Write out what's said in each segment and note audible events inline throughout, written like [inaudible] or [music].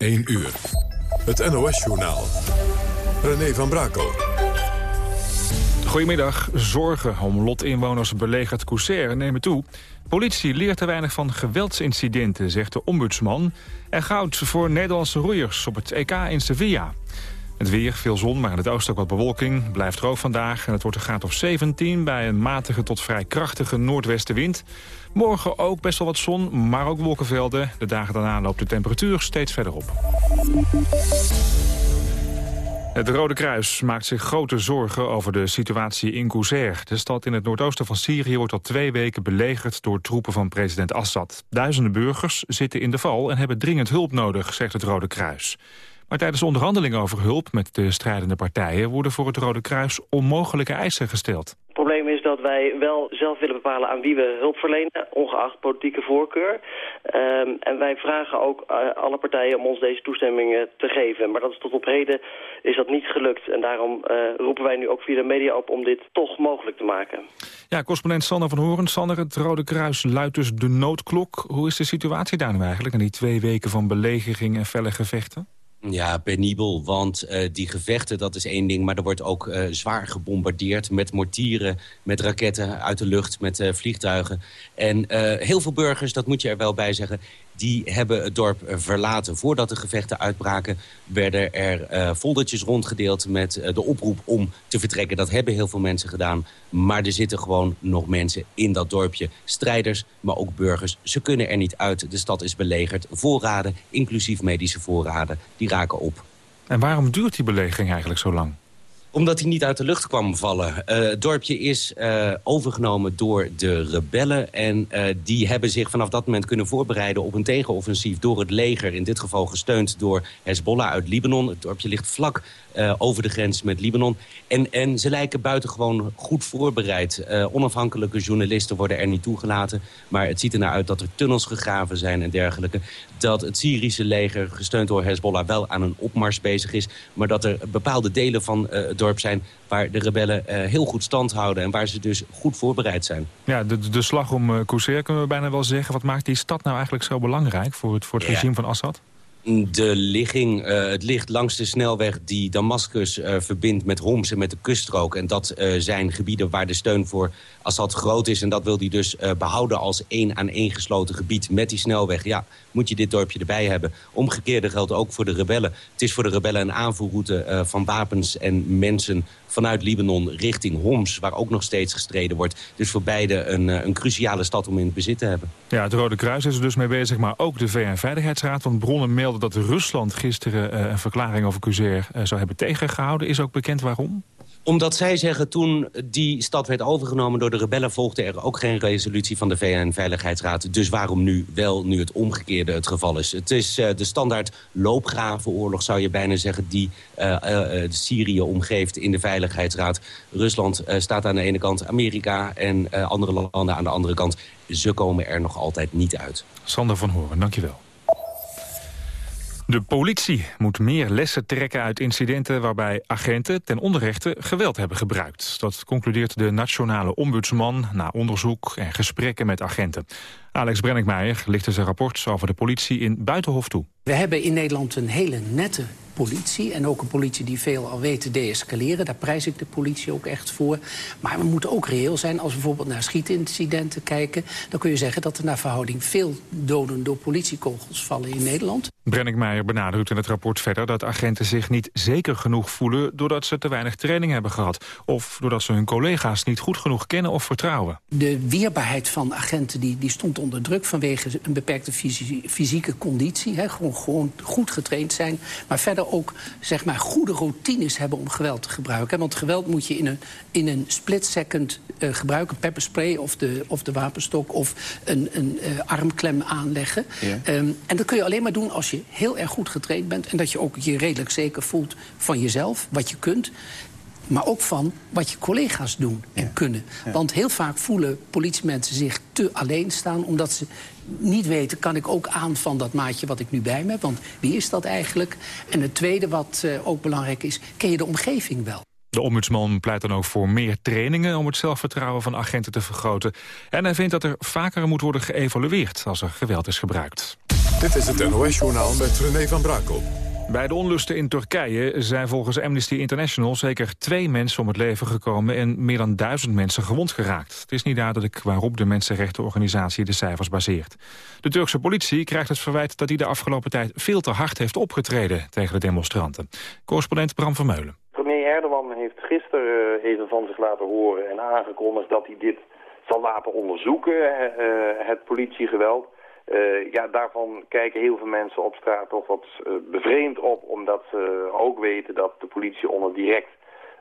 1 uur. Het NOS-journaal. René van Brakel. Goedemiddag. Zorgen om lotinwoners belegerd Couser nemen toe. Politie leert te weinig van geweldsincidenten, zegt de ombudsman. En goud voor Nederlandse roeiers op het EK in Sevilla. Het weer, veel zon, maar in het oosten ook wat bewolking. Blijft droog vandaag en het wordt een graad of 17... bij een matige tot vrij krachtige noordwestenwind. Morgen ook best wel wat zon, maar ook wolkenvelden. De dagen daarna loopt de temperatuur steeds verder op. Het Rode Kruis maakt zich grote zorgen over de situatie in Qusair. De stad in het noordoosten van Syrië wordt al twee weken belegerd door troepen van president Assad. Duizenden burgers zitten in de val en hebben dringend hulp nodig, zegt het Rode Kruis. Maar tijdens onderhandelingen over hulp met de strijdende partijen... worden voor het Rode Kruis onmogelijke eisen gesteld. Het probleem is dat wij wel zelf willen bepalen aan wie we hulp verlenen, ongeacht politieke voorkeur. Ehm, en wij vragen ook uh, alle partijen om ons deze toestemming te geven. Maar dat is tot op heden is dat niet gelukt. En daarom uh, roepen wij nu ook via de media op om dit toch mogelijk te maken. Ja, correspondent Sander van Horen. Sander, het Rode Kruis luidt dus de noodklok. Hoe is de situatie daar nu eigenlijk, in die twee weken van belegering en felle gevechten? Ja, penibel, want uh, die gevechten, dat is één ding... maar er wordt ook uh, zwaar gebombardeerd met mortieren, met raketten uit de lucht... met uh, vliegtuigen. En heel veel burgers, dat moet je er wel bij zeggen die hebben het dorp eh, verlaten. Voordat de gevechten uitbraken werden er uh, foldertjes rondgedeeld... met uh, de oproep om te vertrekken. Dat hebben heel veel mensen gedaan. Maar er zitten gewoon nog mensen in dat dorpje. Strijders, maar ook burgers. Ze kunnen er niet uit. De stad is belegerd. Voorraden, inclusief medische voorraden, die raken op. En waarom duurt die belegering eigenlijk zo lang? Omdat hij niet uit de lucht kwam vallen. Uh, het dorpje is uh, overgenomen door de rebellen. En uh, die hebben zich vanaf dat moment kunnen voorbereiden op een tegenoffensief... door het leger, in dit geval gesteund door Hezbollah uit Libanon. Het dorpje ligt vlak uh, over de grens met Libanon. En, en ze lijken buitengewoon goed voorbereid. Uh, onafhankelijke journalisten worden er niet toegelaten. Maar het ziet er naar uit dat er tunnels gegraven zijn en dergelijke. Dat het Syrische leger, gesteund door Hezbollah, wel aan een opmars bezig is. Maar dat er bepaalde delen van uh, het dorp zijn waar de rebellen heel goed stand houden. En waar ze dus goed voorbereid zijn. Ja, de, de slag om uh, kunnen we bijna wel zeggen. Wat maakt die stad nou eigenlijk zo belangrijk voor het, voor het ja. regime van Assad? De ligging, uh, het ligt langs de snelweg die Damascus uh, verbindt met Homs en met de kuststrook. En dat uh, zijn gebieden waar de steun voor Assad groot is. En dat wil hij dus behouden als één aan één gesloten gebied met die snelweg. Ja, moet je dit dorpje erbij hebben. Omgekeerde geldt ook voor de rebellen. Het is voor de rebellen een aanvoerroute van wapens en mensen vanuit Libanon richting Homs, waar ook nog steeds gestreden wordt. Dus voor beide een, een cruciale stad om in het bezit te hebben. Ja, het Rode Kruis is er dus mee bezig, maar ook de VN-veiligheidsraad. Want bronnen melden dat Rusland gisteren uh, een verklaring over Cuzer uh, zou hebben tegengehouden. Is ook bekend waarom? Omdat zij zeggen toen die stad werd overgenomen door de rebellen... volgde er ook geen resolutie van de VN-veiligheidsraad. Dus waarom nu wel, nu het omgekeerde het geval is? Het is uh, de standaard loopgravenoorlog, zou je bijna zeggen... die uh, uh, Syrië omgeeft in de Veiligheidsraad. Rusland staat aan de ene kant, Amerika en andere landen aan de andere kant. Ze komen er nog altijd niet uit. Sander van Horen, dankjewel. De politie moet meer lessen trekken uit incidenten waarbij agenten ten onrechte geweld hebben gebruikt. Dat concludeert de nationale ombudsman na onderzoek en gesprekken met agenten. Alex Brenninkmeijer lichtte zijn rapport over de politie in Buitenhof toe. We hebben in Nederland een hele nette politie. En ook een politie die veel al weet te deescaleren. Daar prijs ik de politie ook echt voor. Maar we moeten ook reëel zijn. Als we bijvoorbeeld naar schietincidenten kijken... dan kun je zeggen dat er naar verhouding veel doden door politiekogels vallen in Nederland. Brenninkmeijer benadrukt in het rapport verder dat agenten zich niet zeker genoeg voelen... doordat ze te weinig training hebben gehad. Of doordat ze hun collega's niet goed genoeg kennen of vertrouwen. De weerbaarheid van agenten die, die stond onder druk vanwege een beperkte fysieke conditie. Hè, gewoon, gewoon goed getraind zijn. Maar verder ook zeg maar, goede routines hebben om geweld te gebruiken. Want geweld moet je in een, in een split second uh, gebruiken. Pepperspray of de, of de wapenstok of een, een uh, armklem aanleggen. Ja. Um, en dat kun je alleen maar doen als je heel erg goed getraind bent... en dat je ook je redelijk zeker voelt van jezelf, wat je kunt maar ook van wat je collega's doen en ja. kunnen. Ja. Want heel vaak voelen politiemensen zich te alleen staan... omdat ze niet weten, kan ik ook aan van dat maatje wat ik nu bij me heb? Want wie is dat eigenlijk? En het tweede wat uh, ook belangrijk is, ken je de omgeving wel? De ombudsman pleit dan ook voor meer trainingen om het zelfvertrouwen van agenten te vergroten. En hij vindt dat er vaker moet worden geëvalueerd als er geweld is gebruikt. Dit is het NOS-journaal met René van Brakel. Bij de onlusten in Turkije zijn volgens Amnesty International zeker twee mensen om het leven gekomen en meer dan duizend mensen gewond geraakt. Het is niet duidelijk waarop de mensenrechtenorganisatie de cijfers baseert. De Turkse politie krijgt het verwijt dat hij de afgelopen tijd veel te hard heeft opgetreden tegen de demonstranten. Correspondent Bram Vermeulen. Premier Erdogan heeft gisteren even van zich laten horen en aangekondigd dat hij dit zal laten onderzoeken, eh, het politiegeweld. Uh, ja, daarvan kijken heel veel mensen op straat toch wat uh, bevreemd op, omdat ze ook weten dat de politie onder direct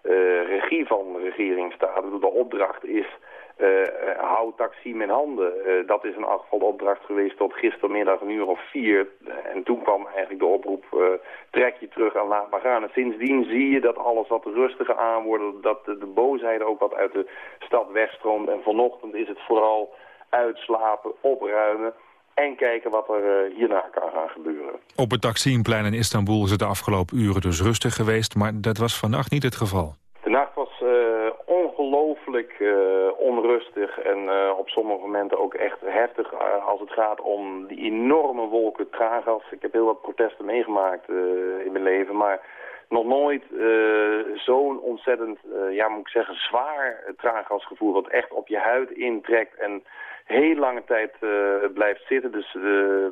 uh, regie van de regering staat. De opdracht is, hou Taksim in handen. dat is geval de opdracht geweest tot gistermiddag een uur of vier. en toen kwam eigenlijk de oproep, trek je terug en laat maar gaan. En sindsdien zie je dat alles wat rustiger aanwordt, dat de, de boosheid ook wat uit de stad wegstroomt. En vanochtend is het vooral uitslapen, opruimen en kijken wat er uh, hierna kan gaan gebeuren. Op het Taksimplein in Istanbul is het de afgelopen uren dus rustig geweest... maar dat was vannacht niet het geval. De nacht was uh, ongelooflijk uh, onrustig en op sommige momenten ook echt heftig... als het gaat om die enorme wolken traangas. Ik heb heel wat protesten meegemaakt in mijn leven, maar nog nooit zo'n ontzettend, ja moet ik zeggen, zwaar traangasgevoel... dat echt op je huid intrekt en heel lange tijd uh, blijft zitten. Dus uh,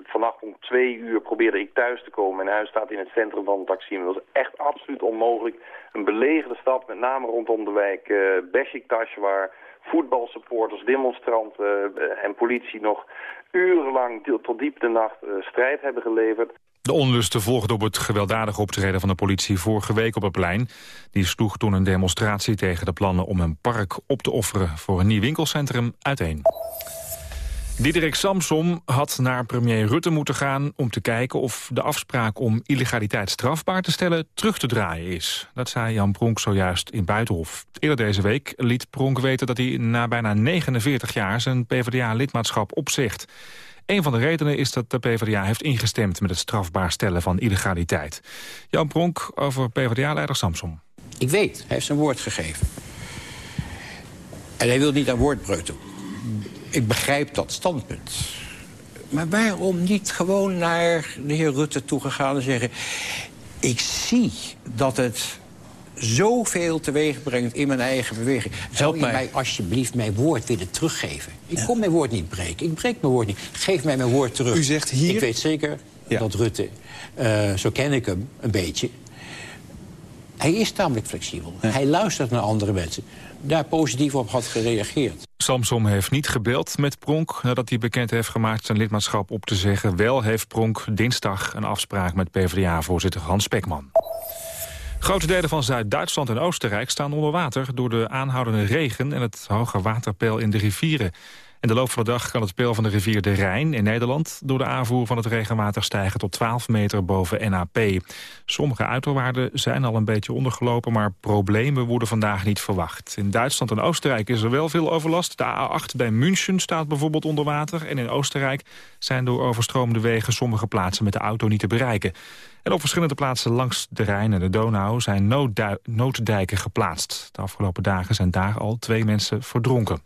vannacht om twee uur probeerde ik thuis te komen. Mijn huis staat in het centrum van Taksim. Dat was echt absoluut onmogelijk. Een belegerde stad, met name rondom de wijk uh, Beşiktaş... waar voetbalsupporters, demonstranten en politie nog urenlang tot diep de nacht strijd hebben geleverd. De onlusten volgden op het gewelddadige optreden van de politie vorige week op het plein. Die sloeg toen een demonstratie tegen de plannen om een park op te offeren voor een nieuw winkelcentrum uiteen. Diederik Samsom had naar premier Rutte moeten gaan om te kijken of de afspraak om illegaliteit strafbaar te stellen terug te draaien is. Dat zei Jan Pronk zojuist in Buitenhof. Eerder deze week liet Pronk weten dat hij na bijna 49 jaar zijn PvdA-lidmaatschap opzegt. Een van de redenen is dat de PvdA heeft ingestemd met het strafbaar stellen van illegaliteit. Jan Pronk over PvdA-leider Samsom. Ik weet, hij heeft zijn woord gegeven. En hij wil niet aan woordbreuk doen ik begrijp dat standpunt. Maar waarom niet gewoon naar de heer Rutte toegegaan en zeggen... ik zie dat het zoveel teweeg brengt in mijn eigen beweging. Zou je mij. alsjeblieft mijn woord willen teruggeven? Ik kom mijn woord niet breken. Ik breek mijn woord niet. Geef mij mijn woord terug. U zegt hier... Ik weet zeker dat Rutte, uh, zo ken ik hem een beetje... hij is tamelijk flexibel. Hij luistert naar andere mensen. Daar positief op had gereageerd. Samsom heeft niet gebeld met Pronk nadat hij bekend heeft gemaakt zijn lidmaatschap op te zeggen. Wel heeft Pronk dinsdag een afspraak met PvdA-voorzitter Hans Pekman. Grote delen van Zuid-Duitsland en Oostenrijk staan onder water... door de aanhoudende regen en het hoge waterpeil in de rivieren. In de loop van de dag kan het peil van de rivier de Rijn in Nederland... door de aanvoer van het regenwater stijgen tot 12 meter boven NAP. Sommige uiterwaarden zijn al een beetje ondergelopen... maar problemen worden vandaag niet verwacht. In Duitsland en Oostenrijk is er wel veel overlast. De A8 bij München staat bijvoorbeeld onder water. En in Oostenrijk zijn door overstromende wegen... sommige plaatsen met de auto niet te bereiken. En op verschillende plaatsen langs de Rijn en de Donau... zijn nooddijken geplaatst. De afgelopen dagen zijn daar al twee mensen verdronken.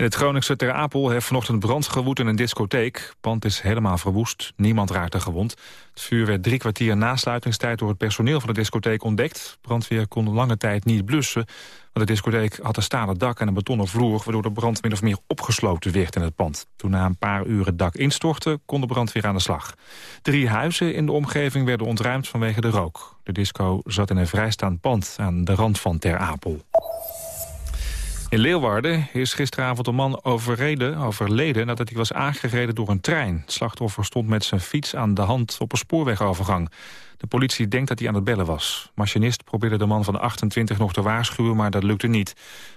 In het Groningse Ter Apel heeft vanochtend brand gewoed in een discotheek. Pand is helemaal verwoest. Niemand raakte gewond. Het vuur werd drie kwartier na sluitingstijd door het personeel van de discotheek ontdekt. Brandweer kon lange tijd niet blussen. Want de discotheek had een stalen dak en een betonnen vloer... waardoor de brand min of meer opgesloten werd in het pand. Toen na een paar uur het dak instortte, kon de brandweer aan de slag. Drie huizen in de omgeving werden ontruimd vanwege de rook. De disco zat in een vrijstaand pand aan de rand van Ter Apel. In Leeuwarden is gisteravond een man overreden, overleden nadat hij was aangereden door een trein. Het slachtoffer stond met zijn fiets aan de hand op een spoorwegovergang. De politie denkt dat hij aan het bellen was. Machinist probeerde de man van 28 nog te waarschuwen, maar dat lukte niet.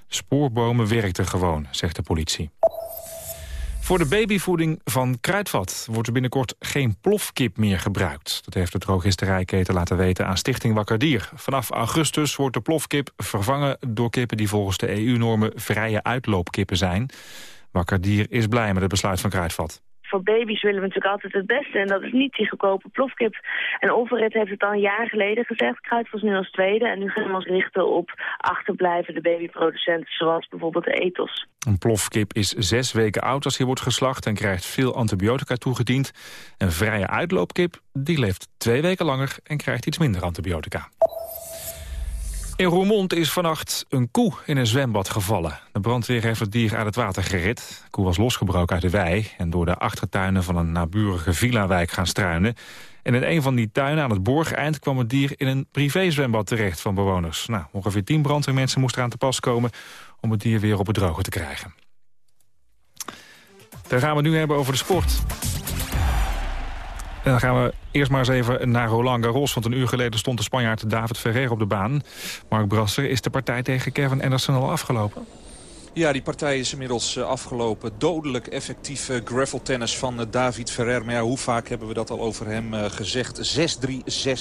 Spoorbomen werkten gewoon, zegt de politie. Voor de babyvoeding van Kruidvat wordt er binnenkort geen plofkip meer gebruikt. Dat heeft de drogisterijketen laten weten aan Stichting Wakker Dier. Vanaf augustus wordt de plofkip vervangen door kippen die volgens de EU-normen vrije uitloopkippen zijn. Wakker Dier is blij met het besluit van Kruidvat. Voor baby's willen we natuurlijk altijd het beste. En dat is niet die goedkope plofkip. En Overrit heeft het al een jaar geleden gezegd. Kruid was nu als tweede. En nu gaan we ons richten op achterblijvende babyproducenten. Zoals bijvoorbeeld de ethos. Een plofkip is zes weken oud als hij wordt geslacht... en krijgt veel antibiotica toegediend. Een vrije uitloopkip die leeft twee weken langer... en krijgt iets minder antibiotica. In Roermond is vannacht een koe in een zwembad gevallen. De brandweer heeft het dier uit het water gered. De koe was losgebroken uit de wei en door de achtertuinen van een naburige villa-wijk gaan struinen. En in een van die tuinen aan het Borgeind kwam het dier in een privézwembad terecht van bewoners. Nou, ongeveer tien brandweermensen moesten eraan te pas komen om het dier weer op het droge te krijgen. Dan gaan we nu hebben over de sport. En dan gaan we eerst maar eens even naar Roland Garros. Want een uur geleden stond de Spanjaard David Ferrer op de baan. Mark Brasser, is de partij tegen Kevin Anderson al afgelopen? Ja, die partij is inmiddels eh, afgelopen. Dodelijk effectief uh, graveltennis van uh, David Ferrer. Maar ja, hoe vaak hebben we dat al over hem gezegd? 6-3, 6-1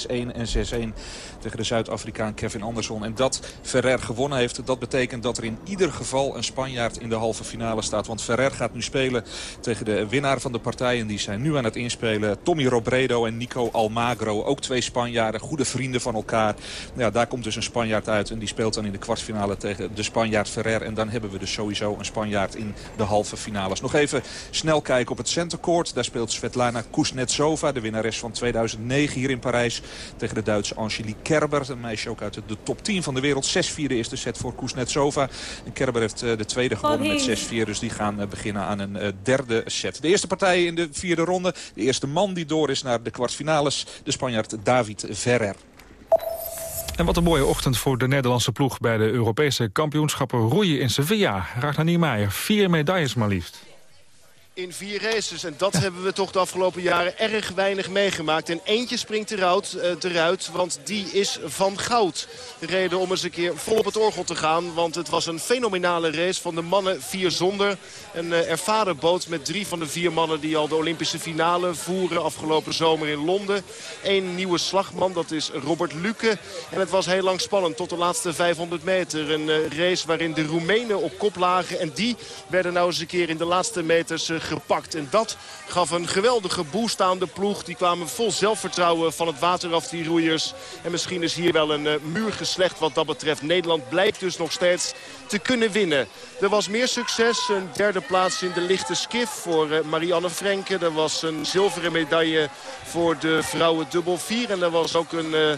en 6-1 tegen de Zuid-Afrikaan Kevin Anderson. En dat Ferrer gewonnen heeft, dat betekent dat er in ieder geval een Spanjaard in de halve finale staat. Want Ferrer gaat nu spelen tegen de winnaar van de partijen. Die zijn nu aan het inspelen. Tommy Robredo en Nico Almagro. Ook twee Spanjaarden, goede vrienden van elkaar. Ja, daar komt dus een Spanjaard uit. En die speelt dan in de kwartfinale tegen de Spanjaard Ferrer. En dan hebben we dus sowieso een Spanjaard in de halve finales. Nog even snel kijken op het centercourt. Daar speelt Svetlana Kuznetsova, de winnares van 2009 hier in Parijs. Tegen de Duitse Angelique Kerber. Een meisje ook uit de top 10 van de wereld. 6-4 is de set voor Kuznetsova. En Kerber heeft eh, de tweede gewonnen met 6-4. Dus die gaan eh, beginnen aan een eh, derde set. De eerste partij in de vierde ronde. De eerste man die door is naar de kwartfinales. De Spanjaard David Ferrer. En wat een mooie ochtend voor de Nederlandse ploeg... bij de Europese kampioenschappen roeien in Sevilla. Ragnar Niemeyer, vier medailles maar liefst in vier races. En dat hebben we toch de afgelopen jaren erg weinig meegemaakt. En eentje springt eruit, uh, eruit want die is van goud. De reden om eens een keer vol op het orgel te gaan. Want het was een fenomenale race van de mannen vier zonder. Een uh, ervaren boot met drie van de vier mannen die al de Olympische finale voeren afgelopen zomer in Londen. Eén nieuwe slagman, dat is Robert Luke. En het was heel lang spannend tot de laatste 500 meter. Een uh, race waarin de Roemenen op kop lagen. En die werden nou eens een keer in de laatste meters gepakt. En dat gaf een geweldige boost aan de ploeg. Die kwamen vol zelfvertrouwen van het water af, die roeiers. En misschien is hier wel een uh, muur geslecht wat dat betreft. Nederland blijkt dus nog steeds te kunnen winnen. Er was meer succes. Een derde plaats in de lichte skif voor uh, Marianne Frenke. Er was een zilveren medaille voor de vrouwen dubbel 4. En er was ook een... Uh,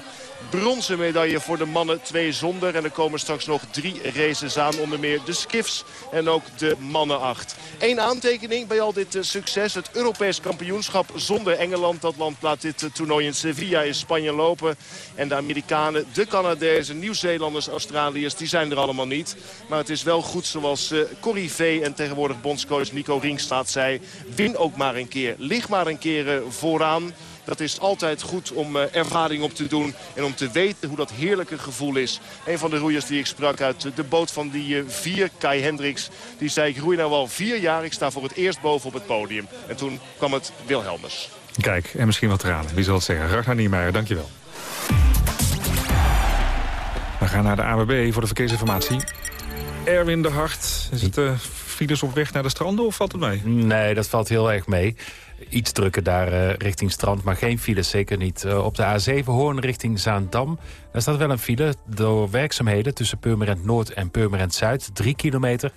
bronzen medaille voor de mannen, twee zonder. En er komen straks nog drie races aan, onder meer de skiffs en ook de mannen acht. Eén aantekening bij al dit eh, succes, het Europees kampioenschap zonder Engeland. Dat land laat dit eh, toernooi in Sevilla in Spanje lopen. En de Amerikanen, de Canadezen, Nieuw-Zeelanders, Australiërs, die zijn er allemaal niet. Maar het is wel goed zoals uh, Corrie V en tegenwoordig bondscoach Nico Ringstaat zei. Win ook maar een keer, lig maar een keer vooraan. Dat is altijd goed om uh, ervaring op te doen. En om te weten hoe dat heerlijke gevoel is. Een van de roeiers die ik sprak uit de boot van die uh, vier, Kai Hendricks. Die zei ik roei nou al vier jaar. Ik sta voor het eerst boven op het podium. En toen kwam het Wilhelmus. Kijk, en misschien wat tranen. Wie zal het zeggen? Ragnar Niemeyer, dankjewel. We gaan naar de AWB voor de verkeersinformatie. Erwin de Hart, is het uh, files op weg naar de stranden of valt het mee? Nee, dat valt heel erg mee. Iets drukker daar uh, richting strand, maar geen files, zeker niet. Uh, op de A7 Hoorn richting Zaandam. Daar staat wel een file door werkzaamheden tussen Purmerend Noord en Purmerend Zuid. Drie kilometer.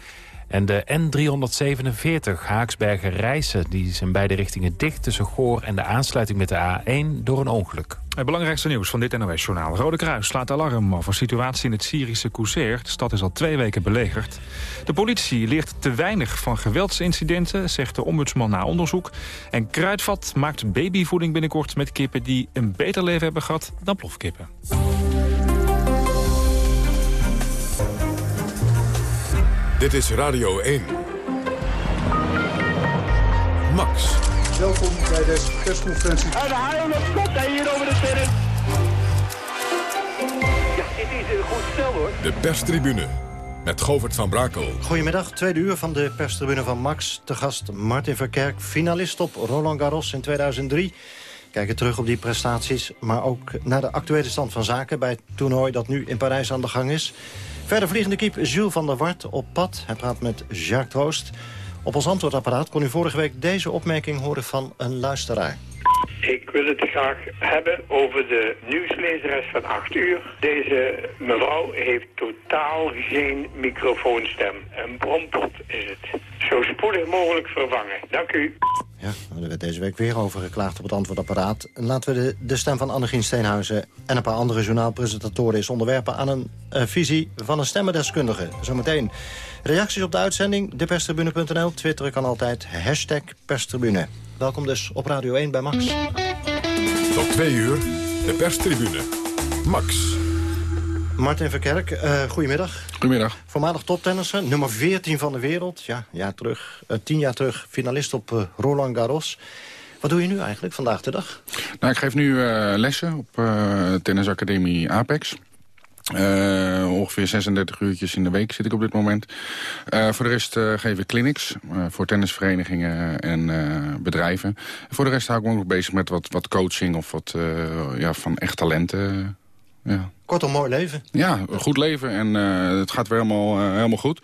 En de N347 Haaksbergen-Rijssen die in beide richtingen dicht... tussen Goor en de aansluiting met de A1 door een ongeluk. Het belangrijkste nieuws van dit NOS-journaal. Rode Kruis slaat alarm over situatie in het Syrische Qusair. De stad is al twee weken belegerd. De politie leert te weinig van geweldsincidenten, zegt de ombudsman na onderzoek. En Kruidvat maakt babyvoeding binnenkort met kippen... die een beter leven hebben gehad dan plofkippen. Dit is Radio 1. Max. Welkom bij deze persconferentie. En de haal komt hij hier over de terrein. Ja, dit is een goed stel hoor. De perstribune met Govert van Brakel. Goedemiddag, tweede uur van de perstribune van Max. Te gast Martin Verkerk, finalist op Roland Garros in 2003. Kijken terug op die prestaties, maar ook naar de actuele stand van zaken... bij het toernooi dat nu in Parijs aan de gang is. Verder vliegende kiep Jules van der Wart op pad. Hij praat met Jacques Troost. Op ons antwoordapparaat kon u vorige week deze opmerking horen van een luisteraar. Ik wil het graag hebben over de nieuwslezeres van 8 uur. Deze mevrouw heeft totaal geen microfoonstem. Een brompot is het. Zo spoedig mogelijk vervangen. Dank u. Ja, er werd deze week weer over geklaagd op het antwoordapparaat. Laten we de, stem van Annegien Steenhuizen en een paar andere journaalpresentatoren eens onderwerpen aan een uh, visie van een stemmendeskundige. Zometeen reacties op de uitzending, deperstribune.nl. Twitter kan altijd, hashtag perstribune. Welkom dus op Radio 1 bij Max. Tot twee uur, de perstribune. Max. Martin Verkerk, uh, goedemiddag. Goedemiddag. Voormalig toptennisser, nummer 14 van de wereld. Ja, ja terug, uh, tien jaar terug, finalist op uh, Roland Garros. Wat doe je nu eigenlijk vandaag de dag? Nou, ik geef nu lessen op tennisacademie Apex. Uh, ongeveer 36 uurtjes in de week zit ik op dit moment. Uh, voor de rest uh, geef ik clinics voor tennisverenigingen en bedrijven. voor de rest hou ik me ook bezig met wat, wat coaching of wat ja, van echt talenten. Ja. Kortom, mooi leven. Ja, een goed leven en het gaat weer helemaal, helemaal goed.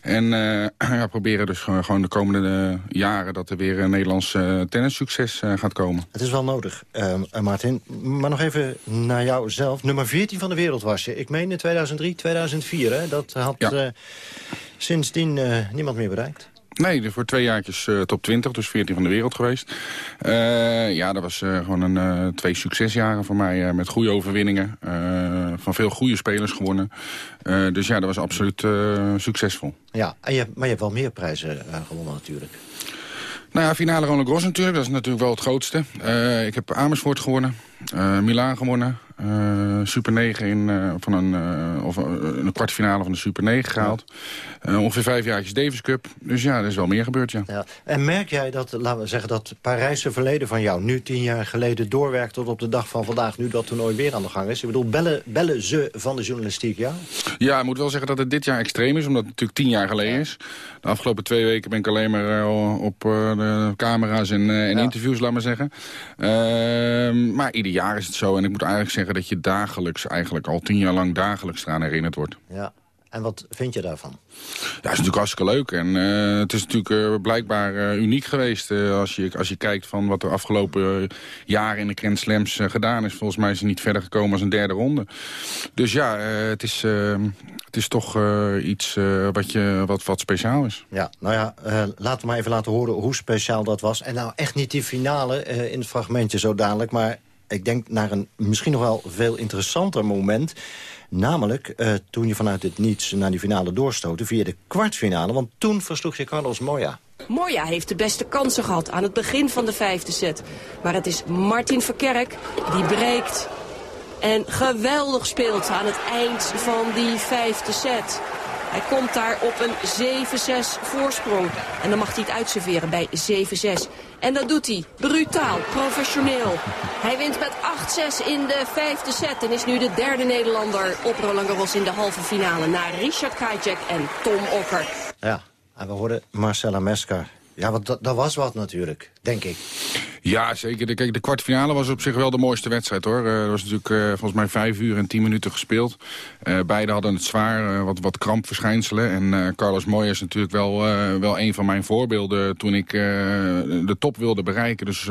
En [clears throat] ja, proberen dus gewoon de komende jaren dat er weer een Nederlands tennissucces gaat komen. Het is wel nodig, Martin. Maar nog even naar jou zelf. Nummer 14 van de wereld was je. Ik meen in 2003, 2004. Hè? Dat had ja. sindsdien niemand meer bereikt. Nee, voor twee jaartjes uh, top 20, dus 14 van de wereld geweest. Uh, ja, dat was uh, gewoon een, twee succesjaren voor mij met goede overwinningen. van veel goede spelers gewonnen. dus ja, dat was absoluut succesvol. Ja, en je, maar je hebt wel meer prijzen gewonnen natuurlijk. Nou ja, finale Roland Gros natuurlijk. Dat is natuurlijk wel het grootste. ik heb Amersfoort gewonnen. Milaan gewonnen. Uh, Super 9 in, uh, van een, of, een kwartfinale van de Super 9 gehaald. ongeveer vijf jaartjes Davis Cup. Dus ja, er is wel meer gebeurd, ja. ja. En merk jij dat, laten we zeggen, dat Parijse verleden van jou... nu tien jaar geleden doorwerkt tot op de dag van vandaag... nu dat toernooi weer aan de gang is? Ik bedoel, bellen, bellen ze van de journalistiek, ja? Ja, ik moet wel zeggen dat het dit jaar extreem is... omdat het natuurlijk tien jaar geleden is. De afgelopen twee weken ben ik alleen maar op de camera's en, en interviews, laat maar zeggen. Ehm, maar ieder jaar is het zo. En ik moet eigenlijk zeggen dat je dagelijks, eigenlijk al tien jaar lang dagelijks eraan herinnerd wordt. Ja. En wat vind je daarvan? Ja, het is natuurlijk hartstikke leuk. En uh, het is natuurlijk uh, blijkbaar uh, uniek geweest als, je, als je kijkt van wat er afgelopen jaren in de Grand Slams gedaan is. Volgens mij is hij niet verder gekomen als een derde ronde. Dus ja, het, is, het is toch iets wat, je, wat, wat speciaal is. Ja, nou ja, laten we maar even laten horen hoe speciaal dat was. En nou echt niet die finale in het fragmentje zo dadelijk, maar ik denk naar een misschien nog wel veel interessanter moment. Namelijk uh, toen je vanuit het niets naar die finale doorstoten via de kwartfinale. Want toen versloeg je Carlos Moya. Moya heeft de beste kansen gehad aan het begin van de vijfde set. Maar het is Martin Verkerk die breekt en geweldig speelt aan het eind van die vijfde set. Hij komt daar op een 7-6 voorsprong. En dan mag hij het uitserveren bij 7-6. En dat doet hij. Brutaal, professioneel. Hij wint met 8-6 in de vijfde set. En is nu de derde Nederlander op Roland Garros in de halve finale. Na Richard Krajcek en Tom Okker. Ja, en we hoorden Marcella Mesker. Ja, want dat, dat was wat natuurlijk, denk ik. Ja, zeker. De, kijk, de kwartfinale was op zich wel de mooiste wedstrijd, hoor. Uh, er was natuurlijk uh, volgens mij vijf uur en tien minuten gespeeld. Uh, beide hadden het zwaar, wat, wat krampverschijnselen. En Carlos Moya is natuurlijk wel, wel een van mijn voorbeelden... toen ik de top wilde bereiken. Dus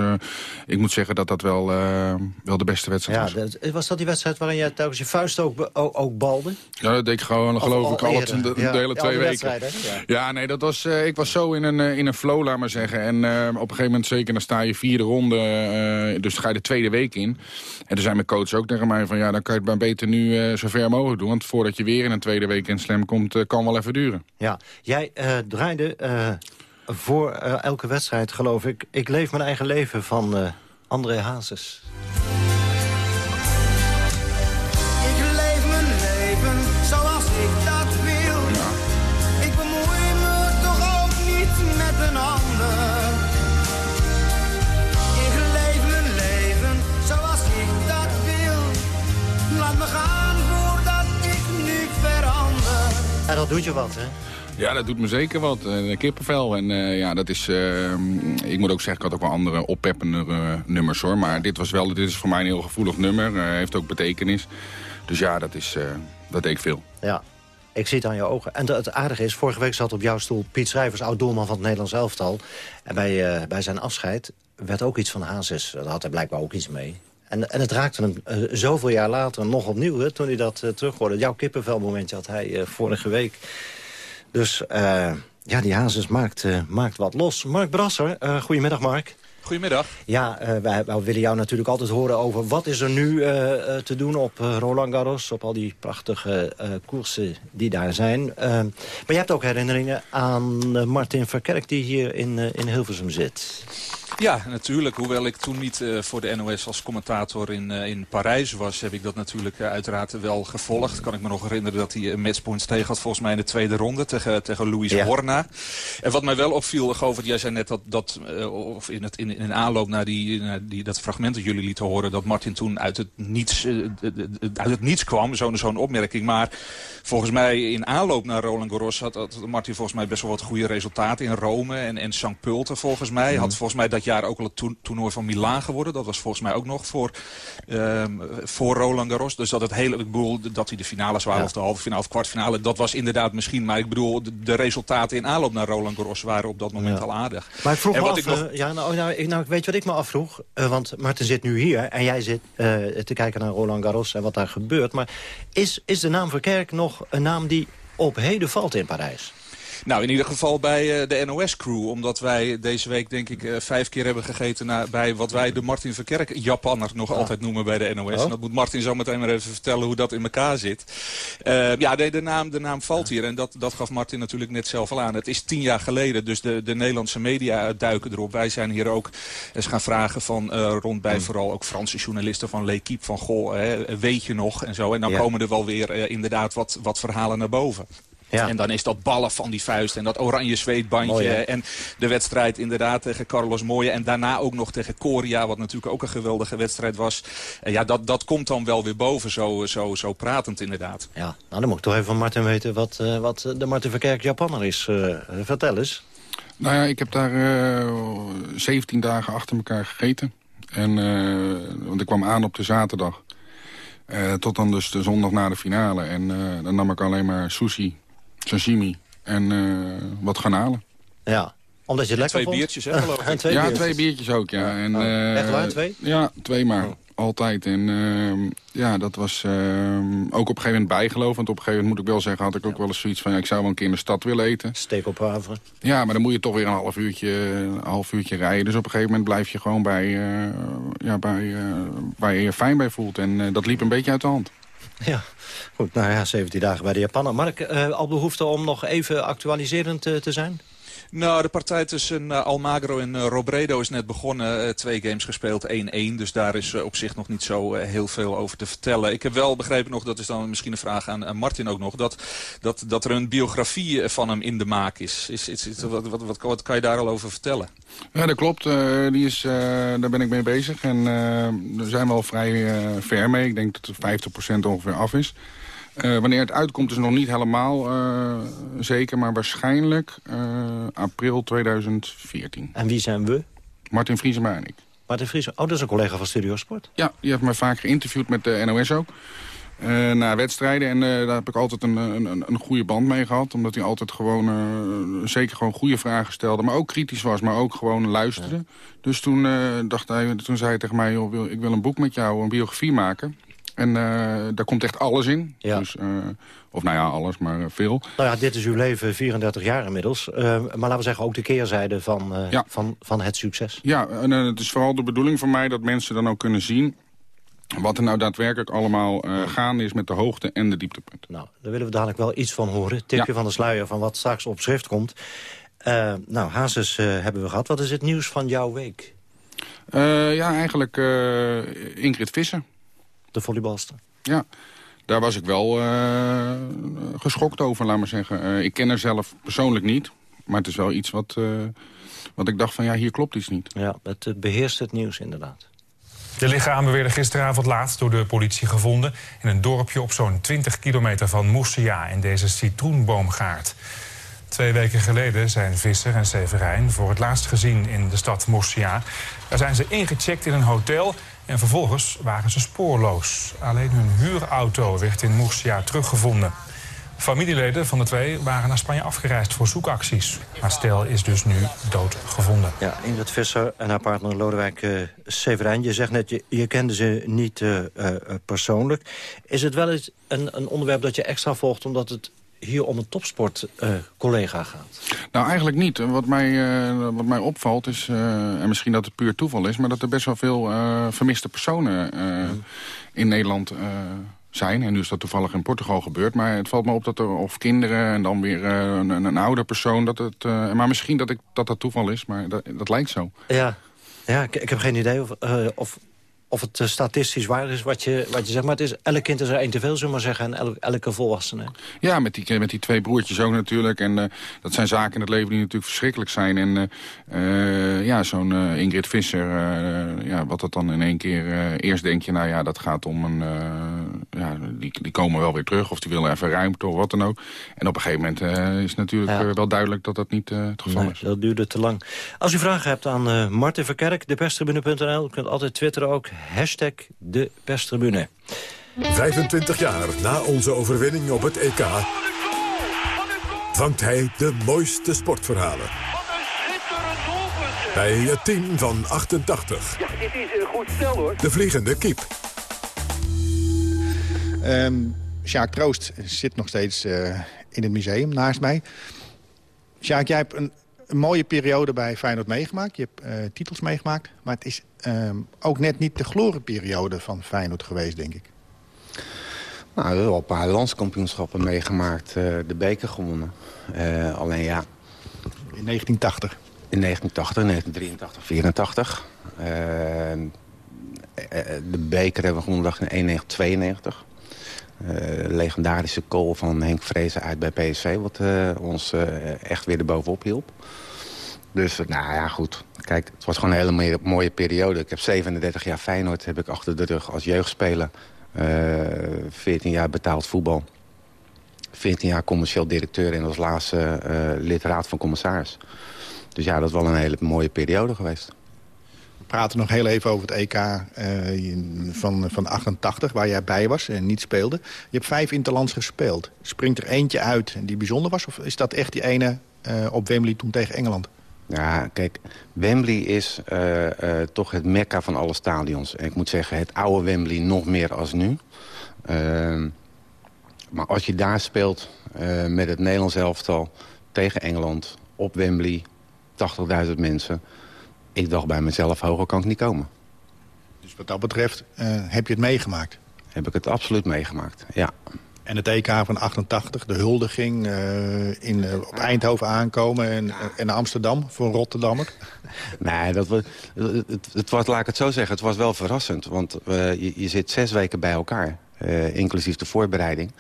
ik moet zeggen dat dat wel, wel de beste wedstrijd ja, was. was dat die wedstrijd waarin jij telkens je vuist ook, ook, ook balde? Ja, dat deed ik gewoon, geloof ik, al de, de, hele twee weken. Ja. ja, nee, dat was, ik was zo in een, in een flow, laat maar zeggen. En op een gegeven moment zeker, dan sta je vierde ronde, uh, dus ga je de tweede week in. En toen zei mijn coach ook tegen mij van... ja, dan kan je het maar beter nu uh, zo ver mogelijk doen. Want voordat je weer in een tweede week in Slam komt, uh, kan wel even duren. Ja, jij draaide voor elke wedstrijd, geloof ik... ik leef mijn eigen leven van André Hazes. Dat doet je wat, hè? Ja, dat doet me zeker wat. Uh, kippenvel. En uh, ja, dat is... Uh, ik moet ook zeggen, ik had ook wel andere oppeppende nummers hoor. Maar dit was wel, dit is voor mij een heel gevoelig nummer. heeft ook betekenis. Dus ja, dat is, dat deed ik veel. Ja. Ik zie het aan je ogen. En het aardige is, vorige week zat op jouw stoel Piet Schrijvers... oud-doelman van het Nederlands elftal. En bij, bij zijn afscheid werd ook iets van Hazes. Daar had hij blijkbaar ook iets mee. En, en het raakte hem uh, zoveel jaar later nog opnieuw, hè, toen hij dat uh, terughoorde. Jouw kippenvelmomentje had hij vorige week. Dus ja, die Hazes maakt, maakt wat los. Mark Brasser, goedemiddag Mark. Goedemiddag. Ja, uh, wij, wij, willen jou natuurlijk altijd horen over wat is er nu uh, te doen op Roland Garros. Op al die prachtige koersen die daar zijn. maar je hebt ook herinneringen aan Martin Verkerk die hier in, in Hilversum zit. Ja, natuurlijk. Hoewel ik toen niet uh, voor de NOS als commentator in, uh, in Parijs was... heb ik dat natuurlijk uh, uiteraard wel gevolgd. Kan ik me nog herinneren dat hij een matchpoints tegen had... volgens mij in de tweede ronde tegen, tegen Louis ja. Horna. En wat mij wel opviel, Govert, jij zei net dat... dat of in, het, in, in aanloop naar, die, naar die, dat fragment dat jullie lieten horen... dat Martin toen uit het niets, uit het niets kwam, zo'n zo'n opmerking. Maar volgens mij in aanloop naar Roland Garros... Had, had, Martin volgens mij best wel wat goede resultaten in Rome en, en St. Pulten volgens mij. Mm. Had volgens mij dat jaar ook al het to toernooi van Milaan geworden. Dat was volgens mij ook nog voor, um, voor Roland Garros. Dus dat het hele, ik bedoel, dat hij de finales waren ja. of de halve finale of kwartfinale. Dat was inderdaad misschien, maar ik bedoel, de, de resultaten in aanloop naar Roland Garros waren op dat moment ja. al aardig. Maar ik vroeg en me af, ik nog... uh, ja, nou, nou, ik, nou, weet je wat ik me afvroeg? Uh, want Martin zit nu hier en jij zit uh, te kijken naar Roland Garros en wat daar gebeurt. Maar is, is de naam Verkerk nog een naam die op heden valt in Parijs? Nou, in ieder geval bij uh, de NOS-crew. Omdat wij deze week, denk ik, uh, vijf keer hebben gegeten... Naar, bij wat wij de Martin Verkerk Japanner nog ah. altijd noemen bij de NOS. Oh. En dat moet Martin zo meteen maar even vertellen hoe dat in elkaar zit. Uh, ja, de, de, naam, de naam valt hier. En dat, dat gaf Martin natuurlijk net zelf al aan. Het is tien jaar geleden, dus de, de Nederlandse media duiken erop. Wij zijn hier ook eens gaan vragen van rond bij vooral ook Franse journalisten van L'Equipe. Van, goh, hè, weet je nog? En zo. En dan ja. komen er wel weer inderdaad wat, wat verhalen naar boven. Ja. En dan is dat ballen van die vuist en dat oranje zweetbandje. Mooi, en de wedstrijd inderdaad tegen Carlos Mooie. En daarna ook nog tegen Coria, wat natuurlijk ook een geweldige wedstrijd was. En ja, dat, dat komt dan wel weer boven, zo, zo, zo pratend inderdaad. Ja, nou dan moet ik toch even van Martin weten wat, uh, wat de Martin Verkerk Japanner is. Uh, vertel eens. Nou ja, ik heb daar uh, 17 dagen achter elkaar gegeten. En, want ik kwam aan op de zaterdag. tot dan dus de zondag na de finale. En dan nam ik alleen maar sushi sashimi en uh, wat garnalen. Ja, omdat je het lekker twee biertjes, hè, [laughs] geloof ik. twee ja, biertjes. twee biertjes ook, ja. En, uh, Echt waar, twee? Ja, twee maar. Oh. Altijd. En uh, ja, dat was ook op een gegeven moment bijgeloof. Want op een gegeven moment moet ik wel zeggen, had ik ook ja. wel eens zoiets van... Ja, ik zou wel een keer in de stad willen eten. Steek op haveren. Ja, maar dan moet je toch weer een half uurtje, een half uurtje rijden. Dus op een gegeven moment blijf je gewoon bij, ja, bij waar je je fijn bij voelt. En dat liep een beetje uit de hand. [laughs] Ja, goed. Nou ja, 17 dagen bij de Japaner. Mark, uh, al behoefte om nog even actualiserend uh, te zijn? Nou, de partij tussen uh, Almagro en uh, Robredo is net begonnen. Uh, twee games gespeeld, 1-1. Dus daar is op zich nog niet zo heel veel over te vertellen. Ik heb wel begrepen nog, dat is dan misschien een vraag aan, Martin ook nog... Dat, dat, dat er een biografie van hem in de maak is. is, is, is wat, wat, wat, wat, kan je daar al over vertellen? Ja, dat klopt. die is, daar ben ik mee bezig. En daar zijn we al vrij ver mee. Ik denk dat er 50% ongeveer af is. Uh, wanneer het uitkomt is nog niet helemaal uh, zeker, maar waarschijnlijk uh, april 2014. En wie zijn we? Martin Vriesema en ik. Martin Vriesema, oh, dat is een collega van Studio Sport. Ja, die heeft mij vaak geïnterviewd met de NOS ook. na wedstrijden en daar heb ik altijd een, een, een goede band mee gehad. Omdat hij altijd gewoon, zeker gewoon goede vragen stelde. Maar ook kritisch was, maar ook gewoon luisterde. Ja. Dus toen, dacht hij, toen zei hij tegen mij, joh, wil, ik wil een boek met jou, een biografie maken. En uh, daar komt echt alles in. Ja. Dus, uh, of nou ja, alles, maar veel. Nou ja, dit is uw leven, 34 jaar inmiddels. Uh, maar laten we zeggen ook de keerzijde van, ja. van, van het succes. Ja, en het is vooral de bedoeling van mij dat mensen dan ook kunnen zien... wat er nou daadwerkelijk allemaal gaande is met de hoogte en de dieptepunten. Nou, daar willen we dadelijk wel iets van horen. Tipje ja. van de sluier van wat straks op schrift komt. nou, Hazes hebben we gehad. Wat is het nieuws van jouw week? ja, eigenlijk Ingrid Visser de volleybalster. Ja, daar was ik wel uh, geschokt over, laat maar zeggen. Uh, ik ken haar zelf persoonlijk niet. Maar het is wel iets wat, uh, wat ik dacht van, ja, hier klopt iets niet. Ja, het beheerst het nieuws inderdaad. De lichamen werden gisteravond laatst door de politie gevonden... in een dorpje op zo'n 20 kilometer van Moersia in deze citroenboomgaard. Twee weken geleden zijn Visser en Severijn voor het laatst gezien in de stad Moersia. Daar zijn ze ingecheckt in een hotel en vervolgens waren ze spoorloos. Alleen hun huurauto werd in Murcia teruggevonden. Familieleden van de twee waren naar Spanje afgereisd voor zoekacties. Maar stel is dus nu doodgevonden. Ja, Ingrid Visser en haar partner Lodewijk uh, Severijn. Je zegt net, je, je kende ze niet uh, uh, persoonlijk. Is het wel eens een, een onderwerp dat je extra volgt... omdat het hier om een topsportcollega gaat? Nou, eigenlijk niet. Wat mij, wat mij opvalt is, en misschien dat het puur toeval is... maar dat er best wel veel vermiste personen mm. in Nederland zijn. En nu is dat toevallig in Portugal gebeurd. Maar het valt me op dat er of kinderen en dan weer een, een oude persoon... Dat het, maar misschien dat, ik, dat dat toeval is, maar dat, dat lijkt zo. Ja, ja ik, ik heb geen idee of, of of het uh, statistisch waar is wat je, wat je zegt. Maar het is, elk kind is er één te veel, zullen we maar zeggen. En elke volwassene. Ja, met die, met die twee broertjes ook natuurlijk. En uh, dat zijn zaken in het leven die natuurlijk verschrikkelijk zijn. En uh, ja, zo'n Ingrid Visser, ja, wat dat dan in één keer... eerst denk je, nou ja, dat gaat om een... ja, die, die komen wel weer terug of die willen even ruimte of wat dan ook. En op een gegeven moment is natuurlijk ja. wel duidelijk dat dat niet het geval nee, is. dat duurde te lang. Als u vragen hebt aan Martin Verkerk, deperstribune.nl... u kunt altijd twitteren ook hashtag de perstribune. 25 jaar na onze overwinning op het EK... vangt hij de mooiste sportverhalen. Bij het team van 88. Ja, dit is een goed stel hoor. De vliegende kiep. Um, Sjaak Troost zit nog steeds uh, in het museum naast mij. Sjaak, jij hebt een, een mooie periode bij Feyenoord meegemaakt. Je hebt uh, titels meegemaakt. Maar het is um, ook net niet de glorieperiode van Feyenoord geweest, denk ik. Nou, we hebben wel een paar landskampioenschappen meegemaakt. Uh, de beker gewonnen. Uh, alleen ja... In 1980? In 1980, 1983, 84. de beker hebben we gewonnen in 91, 92. Legendarische goal van Henk Vrezen uit bij PSV... wat ons echt weer erbovenop hielp. Dus nou ja, goed. Kijk, het was gewoon een hele mooie periode. Ik heb 37 jaar Feyenoord heb ik achter de rug als jeugdspeler. Uh, 14 jaar betaald voetbal. 14 jaar commercieel directeur en als laatste lid raad van commissaris. Dus ja, dat is wel een hele mooie periode geweest. Praten nog heel even over het EK uh, van, van 88, waar jij bij was en niet speelde. Je hebt vijf interlands gespeeld. Springt er eentje uit die bijzonder was? Of is dat echt die ene uh, op Wembley toen tegen Engeland? Ja, kijk, Wembley is uh, toch het mekka van alle stadions. En ik moet zeggen, het oude Wembley nog meer als nu. Uh, maar als je daar speelt met het Nederlands elftal tegen Engeland op Wembley, 80.000 mensen... ik dacht bij mezelf, hoger kan ik niet komen. Dus wat dat betreft heb je het meegemaakt? Heb ik het absoluut meegemaakt, ja. En het EK van 88, de huldiging uh, in, uh, op Eindhoven aankomen en, en Amsterdam voor Rotterdammer? [laughs] Nee, dat was, het, het, was, laat ik het zo zeggen, het was wel verrassend. Want je, je, zit zes weken bij elkaar, inclusief de voorbereiding.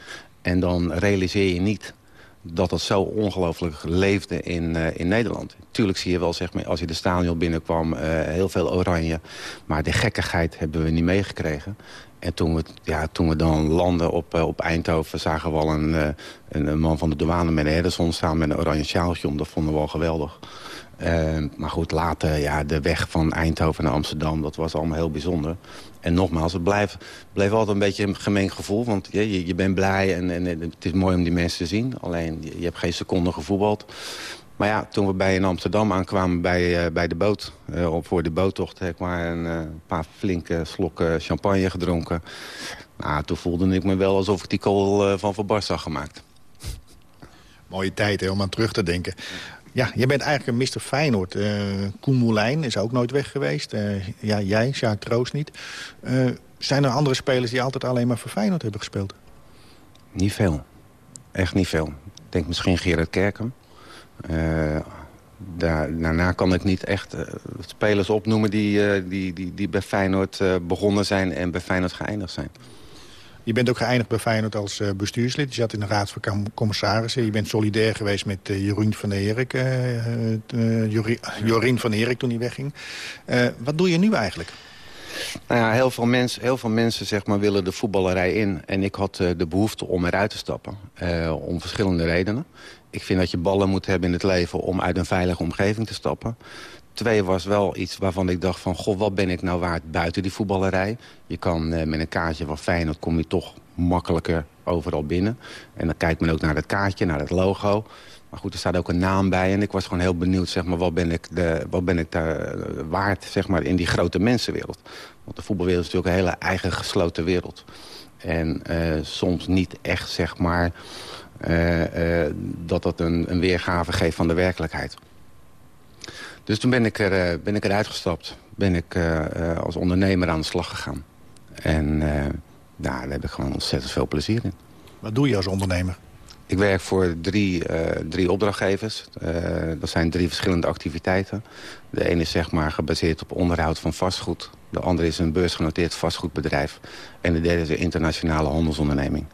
En dan realiseer je niet dat het zo ongelooflijk leefde in, uh, in Nederland. Tuurlijk zie je wel, zeg maar, als je de stadion binnenkwam, uh, heel veel oranje. Maar de gekkigheid hebben we niet meegekregen. En toen we, ja, toen we dan landen op, uh, op Eindhoven... zagen we al een, een, man van de douane met een herdershond staan... met een oranje sjaaltje om. Dat vonden we wel geweldig. maar goed, later, ja, de weg van Eindhoven naar Amsterdam... dat was allemaal heel bijzonder. En nogmaals, het blijft, bleef altijd een beetje een gemeen gevoel. Want je, je bent blij en, en, het is mooi om die mensen te zien. Alleen, je, hebt geen seconde gevoetbald. Maar ja, toen we bij in Amsterdam aankwamen bij, uh, bij de boot... Uh, voor de boottocht heb ik maar een uh, paar flinke slokken champagne gedronken. Nou, toen voelde ik me wel alsof ik die kool van Van Barst had gemaakt. Mooie tijd hè, om aan terug te denken. Ja, je bent eigenlijk een Mr. Feyenoord. Uh, Koen Moulijn is ook nooit weg geweest. Uh, ja, jij, Sjaak Troost niet. Uh, zijn er andere spelers die altijd alleen maar voor Feyenoord hebben gespeeld? Niet veel. Echt niet veel. Ik denk misschien Gerard Kerken. Daar, daarna kan ik niet echt spelers opnoemen die, die, die, die bij Feyenoord begonnen zijn en bij Feyenoord geëindigd zijn. Je bent ook geëindigd bij Feyenoord als uh, bestuurslid. Je zat in de Raad van Commissarissen. Je bent solidair geweest met uh, Jorien van der Erik. Uh, Jorien van Erik toen hij wegging. wat doe je nu eigenlijk? Nou ja, heel veel, mens, heel veel mensen zeg maar, willen de voetballerij in. En ik had de behoefte om eruit te stappen. om verschillende redenen. Ik vind dat je ballen moet hebben in het leven om uit een veilige omgeving te stappen. Twee was wel iets waarvan ik dacht van... goh, wat ben ik nou waard buiten die voetballerij? Je kan uh, met een kaartje van Feyenoord kom je toch makkelijker overal binnen. En dan kijkt men ook naar het kaartje, naar het logo. Maar goed, er staat ook een naam bij. En ik was gewoon heel benieuwd, zeg maar, wat ben ik, de, wat ben ik daar waard zeg maar, in die grote mensenwereld. Want de voetbalwereld is natuurlijk een hele eigen gesloten wereld. En soms niet echt, zeg maar, dat dat een, een weergave geeft van de werkelijkheid. Dus toen ben ik, er, ben ik eruit gestapt. Ben ik als ondernemer aan de slag gegaan. En nou, daar heb ik gewoon ontzettend veel plezier in. Wat doe je als ondernemer? Ik werk voor drie, uh, drie opdrachtgevers. Uh, dat zijn drie verschillende activiteiten. De ene is zeg maar gebaseerd op onderhoud van vastgoed. De andere is een beursgenoteerd vastgoedbedrijf. En de derde is een internationale handelsonderneming.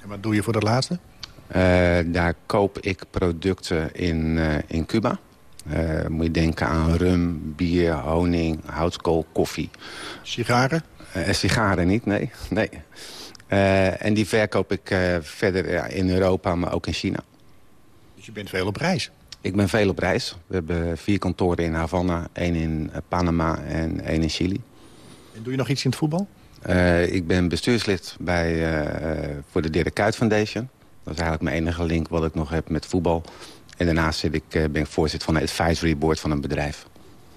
En wat doe je voor de laatste? Uh, daar koop ik producten in, in Cuba. Moet je denken aan rum, bier, honing, houtskool, koffie. Sigaren? Uh, sigaren niet, nee. [laughs] nee. Uh, en die verkoop ik verder ja, in Europa, maar ook in China. Dus je bent veel op reis? Ik ben veel op reis. We hebben vier kantoren in Havana, één in Panama en één in Chili. En doe je nog iets in het voetbal? ik ben bestuurslid bij, voor de Dirk Kuyt Foundation. Dat is eigenlijk mijn enige link wat ik nog heb met voetbal. En daarnaast zit ik, ben ik voorzitter van het advisory board van een bedrijf.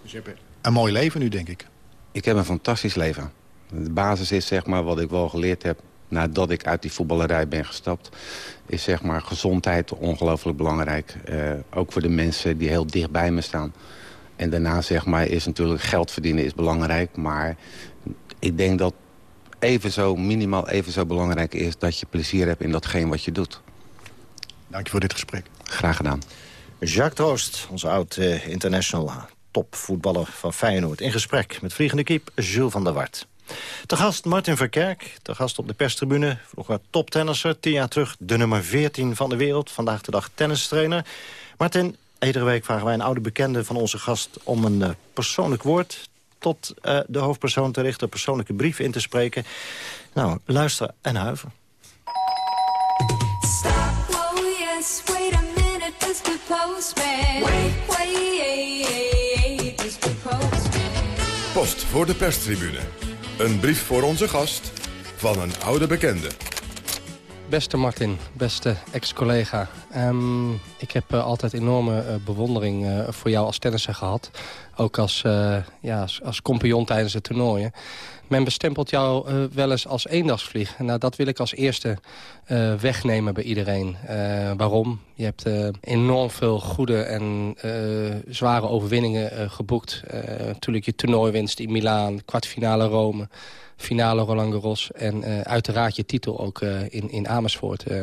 Dus je hebt een mooi leven nu, denk ik? Ik heb een fantastisch leven. De basis is zeg maar wat ik wel geleerd heb nadat ik uit die voetballerij ben gestapt... is zeg maar gezondheid ongelooflijk belangrijk. Uh, ook voor de mensen die heel dicht bij me staan. En daarna zeg maar is natuurlijk geld verdienen is belangrijk. Maar ik denk dat even zo, minimaal even zo belangrijk is... dat je plezier hebt in datgene wat je doet. Dank je voor dit gesprek. Graag gedaan. Jacques Troost, onze oud-international topvoetballer van Feyenoord... in gesprek met vliegende kiep Jules van der Wart. Te gast Martin Verkerk, te gast op de perstribune. Vroeger toptennisser, tien jaar terug de nummer 14 van de wereld. Vandaag de dag tennistrainer. Martin, iedere week vragen wij een oude bekende van onze gast... om een uh, persoonlijk woord tot de hoofdpersoon te richten... persoonlijke brief in te spreken. Nou, luister en huiver. Postman. Wait. Post voor de perstribune. Een brief voor onze gast van een oude bekende. Beste Martin, beste ex-collega. Um, ik heb uh, altijd enorme uh, bewondering uh, voor jou als tennisser gehad. Ook als, ja, als, als compagnon tijdens de toernooien. Men bestempelt jou wel eens als eendagsvlieg. Nou, dat wil ik als eerste wegnemen bij iedereen. waarom? Je hebt enorm veel goede en zware overwinningen geboekt. natuurlijk je toernooiwinst in Milaan, kwartfinale Rome finale Roland Garros. En uh, uiteraard je titel ook uh, in, in Amersfoort. Uh,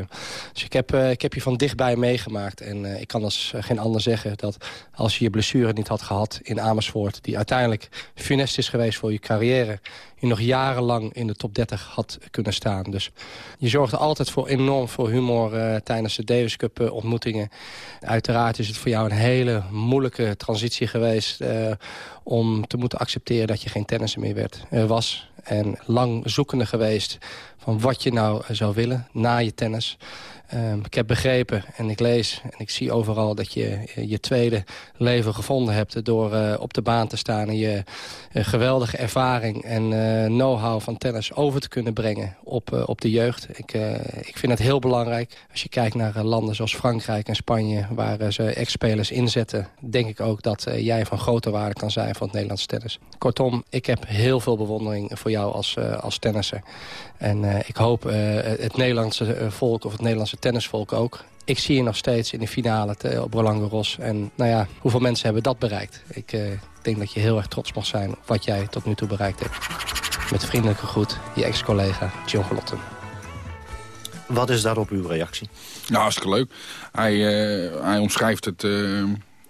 dus ik heb, ik heb je van dichtbij meegemaakt. En ik kan als geen ander zeggen dat als je je blessure niet had gehad in Amersfoort... die uiteindelijk funest is geweest voor je carrière... je nog jarenlang in de top 30 had kunnen staan. Dus je zorgde altijd voor enorm voor humor tijdens de Davis Cup ontmoetingen. Uiteraard is het voor jou een hele moeilijke transitie geweest... om te moeten accepteren dat je geen tennisser meer werd, was en lang zoekende geweest van wat je nou zou willen na je tennis. Um, ik heb begrepen en ik lees en ik zie overal dat je je tweede leven gevonden hebt... door uh, op de baan te staan en je uh, geweldige ervaring en uh, know-how van tennis over te kunnen brengen op, op de jeugd. Ik, ik vind het heel belangrijk. Als je kijkt naar landen zoals Frankrijk en Spanje... waar ze ex-spelers inzetten, denk ik ook dat jij van grote waarde kan zijn van het Nederlandse tennis. Kortom, ik heb heel veel bewondering voor jou als, als tennisser. En ik hoop het Nederlandse volk of het Nederlandse tennisvolk ook. Ik zie je nog steeds in de finale op Roland Garros. En nou ja, hoeveel mensen hebben dat bereikt? Ik uh, denk dat je heel erg trots mag zijn op wat jij tot nu toe bereikt hebt. Met vriendelijke groet, je ex-collega John Glotten. Wat is daarop uw reactie? Nou, hartstikke leuk. Hij, uh, hij omschrijft het uh,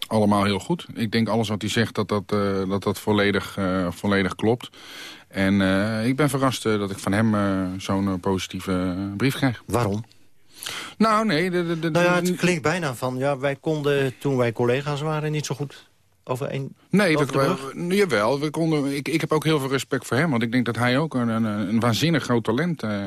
allemaal heel goed. Ik denk alles wat hij zegt, dat dat, dat, dat volledig, volledig klopt. En ik ben verrast dat ik van hem zo'n positieve brief krijg. Waarom? Nou, nee. De, de, nou ja, het klinkt bijna van, ja, wij konden toen wij collega's waren niet zo goed over één... Nee, over dat, de we, brug? jawel. We konden, ik, ik heb ook heel veel respect voor hem. Want ik denk dat hij ook een, een, een waanzinnig groot talent, eh,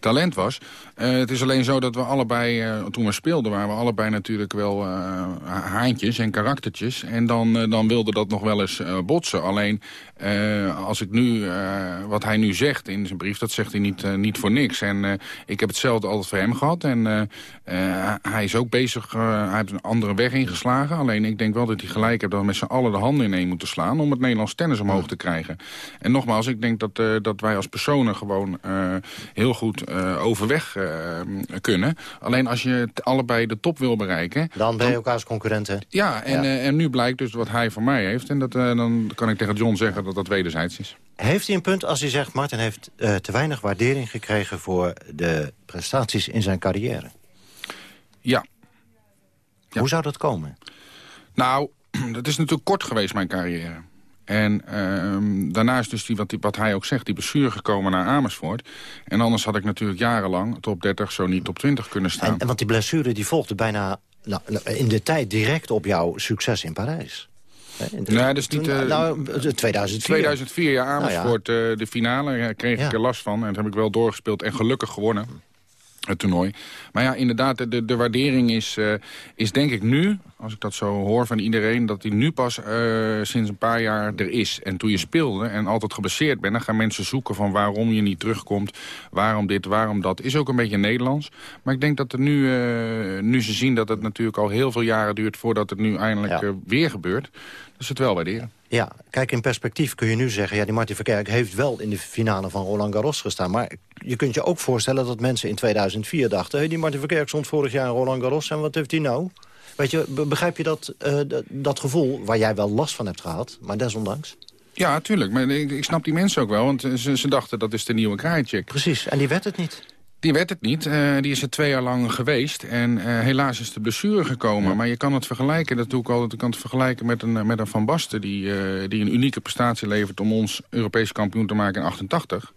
talent was. Eh, het is alleen zo dat we allebei, eh, toen we speelden... waren we allebei natuurlijk wel eh, haantjes en karaktertjes. En dan, eh, dan wilde dat nog wel eens eh, botsen. Alleen eh, als ik nu, eh, wat hij nu zegt in zijn brief... dat zegt hij niet, eh, niet voor niks. En ik heb hetzelfde altijd voor hem gehad. En hij is ook bezig, hij heeft een andere weg ingeslagen. Alleen ik denk wel dat hij gelijk heeft dat we met z'n allen de handen ineen moeten slaan... om het Nederlands tennis omhoog te krijgen. En nogmaals, ik denk dat, dat wij als personen gewoon heel goed overweg kunnen. Alleen als je allebei de top wil bereiken... Dan ben je elkaars concurrenten. Ja, en, eh, en nu blijkt dus wat hij van mij heeft. En dat, dan kan ik tegen John zeggen dat dat wederzijds is. Heeft hij een punt als hij zegt... Martin heeft eh, te weinig waardering gekregen... voor de prestaties in zijn carrière? Ja. Hoe zou dat komen? Nou, [clears throat] dat is natuurlijk kort geweest, mijn carrière. En ehm, daarna is dus die, wat, die, wat hij ook zegt, die blessure gekomen naar Amersfoort. En anders had ik natuurlijk jarenlang top 30, zo niet top 20 kunnen staan. En, en want die blessure die volgde bijna nou, in de tijd direct op jouw succes in Parijs. De- Nee, dat is niet... toen- eh, nou, 2004. 2004, ja, Nou ja. Amersfoort, eh, de finale, eh, kreeg ik er last van. En dat heb ik wel doorgespeeld en gelukkig gewonnen. Het toernooi. Maar ja, inderdaad, de, de waardering is, eh, is denk ik nu, als ik dat zo hoor van iedereen... dat die nu pas eh, sinds een paar jaar er is. En toen je speelde en altijd geblesseerd bent... dan gaan mensen zoeken van waarom je niet terugkomt. Waarom dit, waarom dat. Is ook een beetje Nederlands. Maar ik denk dat er nu, eh, nu ze zien dat het natuurlijk al heel veel jaren duurt... voordat het nu eindelijk weer gebeurt, ze het wel waarderen. Ja, kijk, in perspectief kun je nu zeggen... ja, die Martin Verkerk heeft wel in de finale van Roland Garros gestaan. Maar je kunt je ook voorstellen dat mensen in 2004 dachten... Hey, die Martin Verkerk stond vorig jaar in Roland Garros en wat heeft hij nou? Weet je, be- begrijp je dat, eh, dat, dat gevoel waar jij wel last van hebt gehad... maar desondanks? Ja, tuurlijk. Maar ik, ik snap die mensen ook wel. Want ze, ze dachten dat is de nieuwe Krajicek. Precies. En die werd het niet. Die werd het niet. Eh, die is er twee jaar lang geweest. En eh, helaas is de blessure gekomen. Maar je kan het vergelijken, dat doe ik altijd, je kan het vergelijken met een, met een Van Basten... Die, eh, die een unieke prestatie levert om ons Europees kampioen te maken in 88.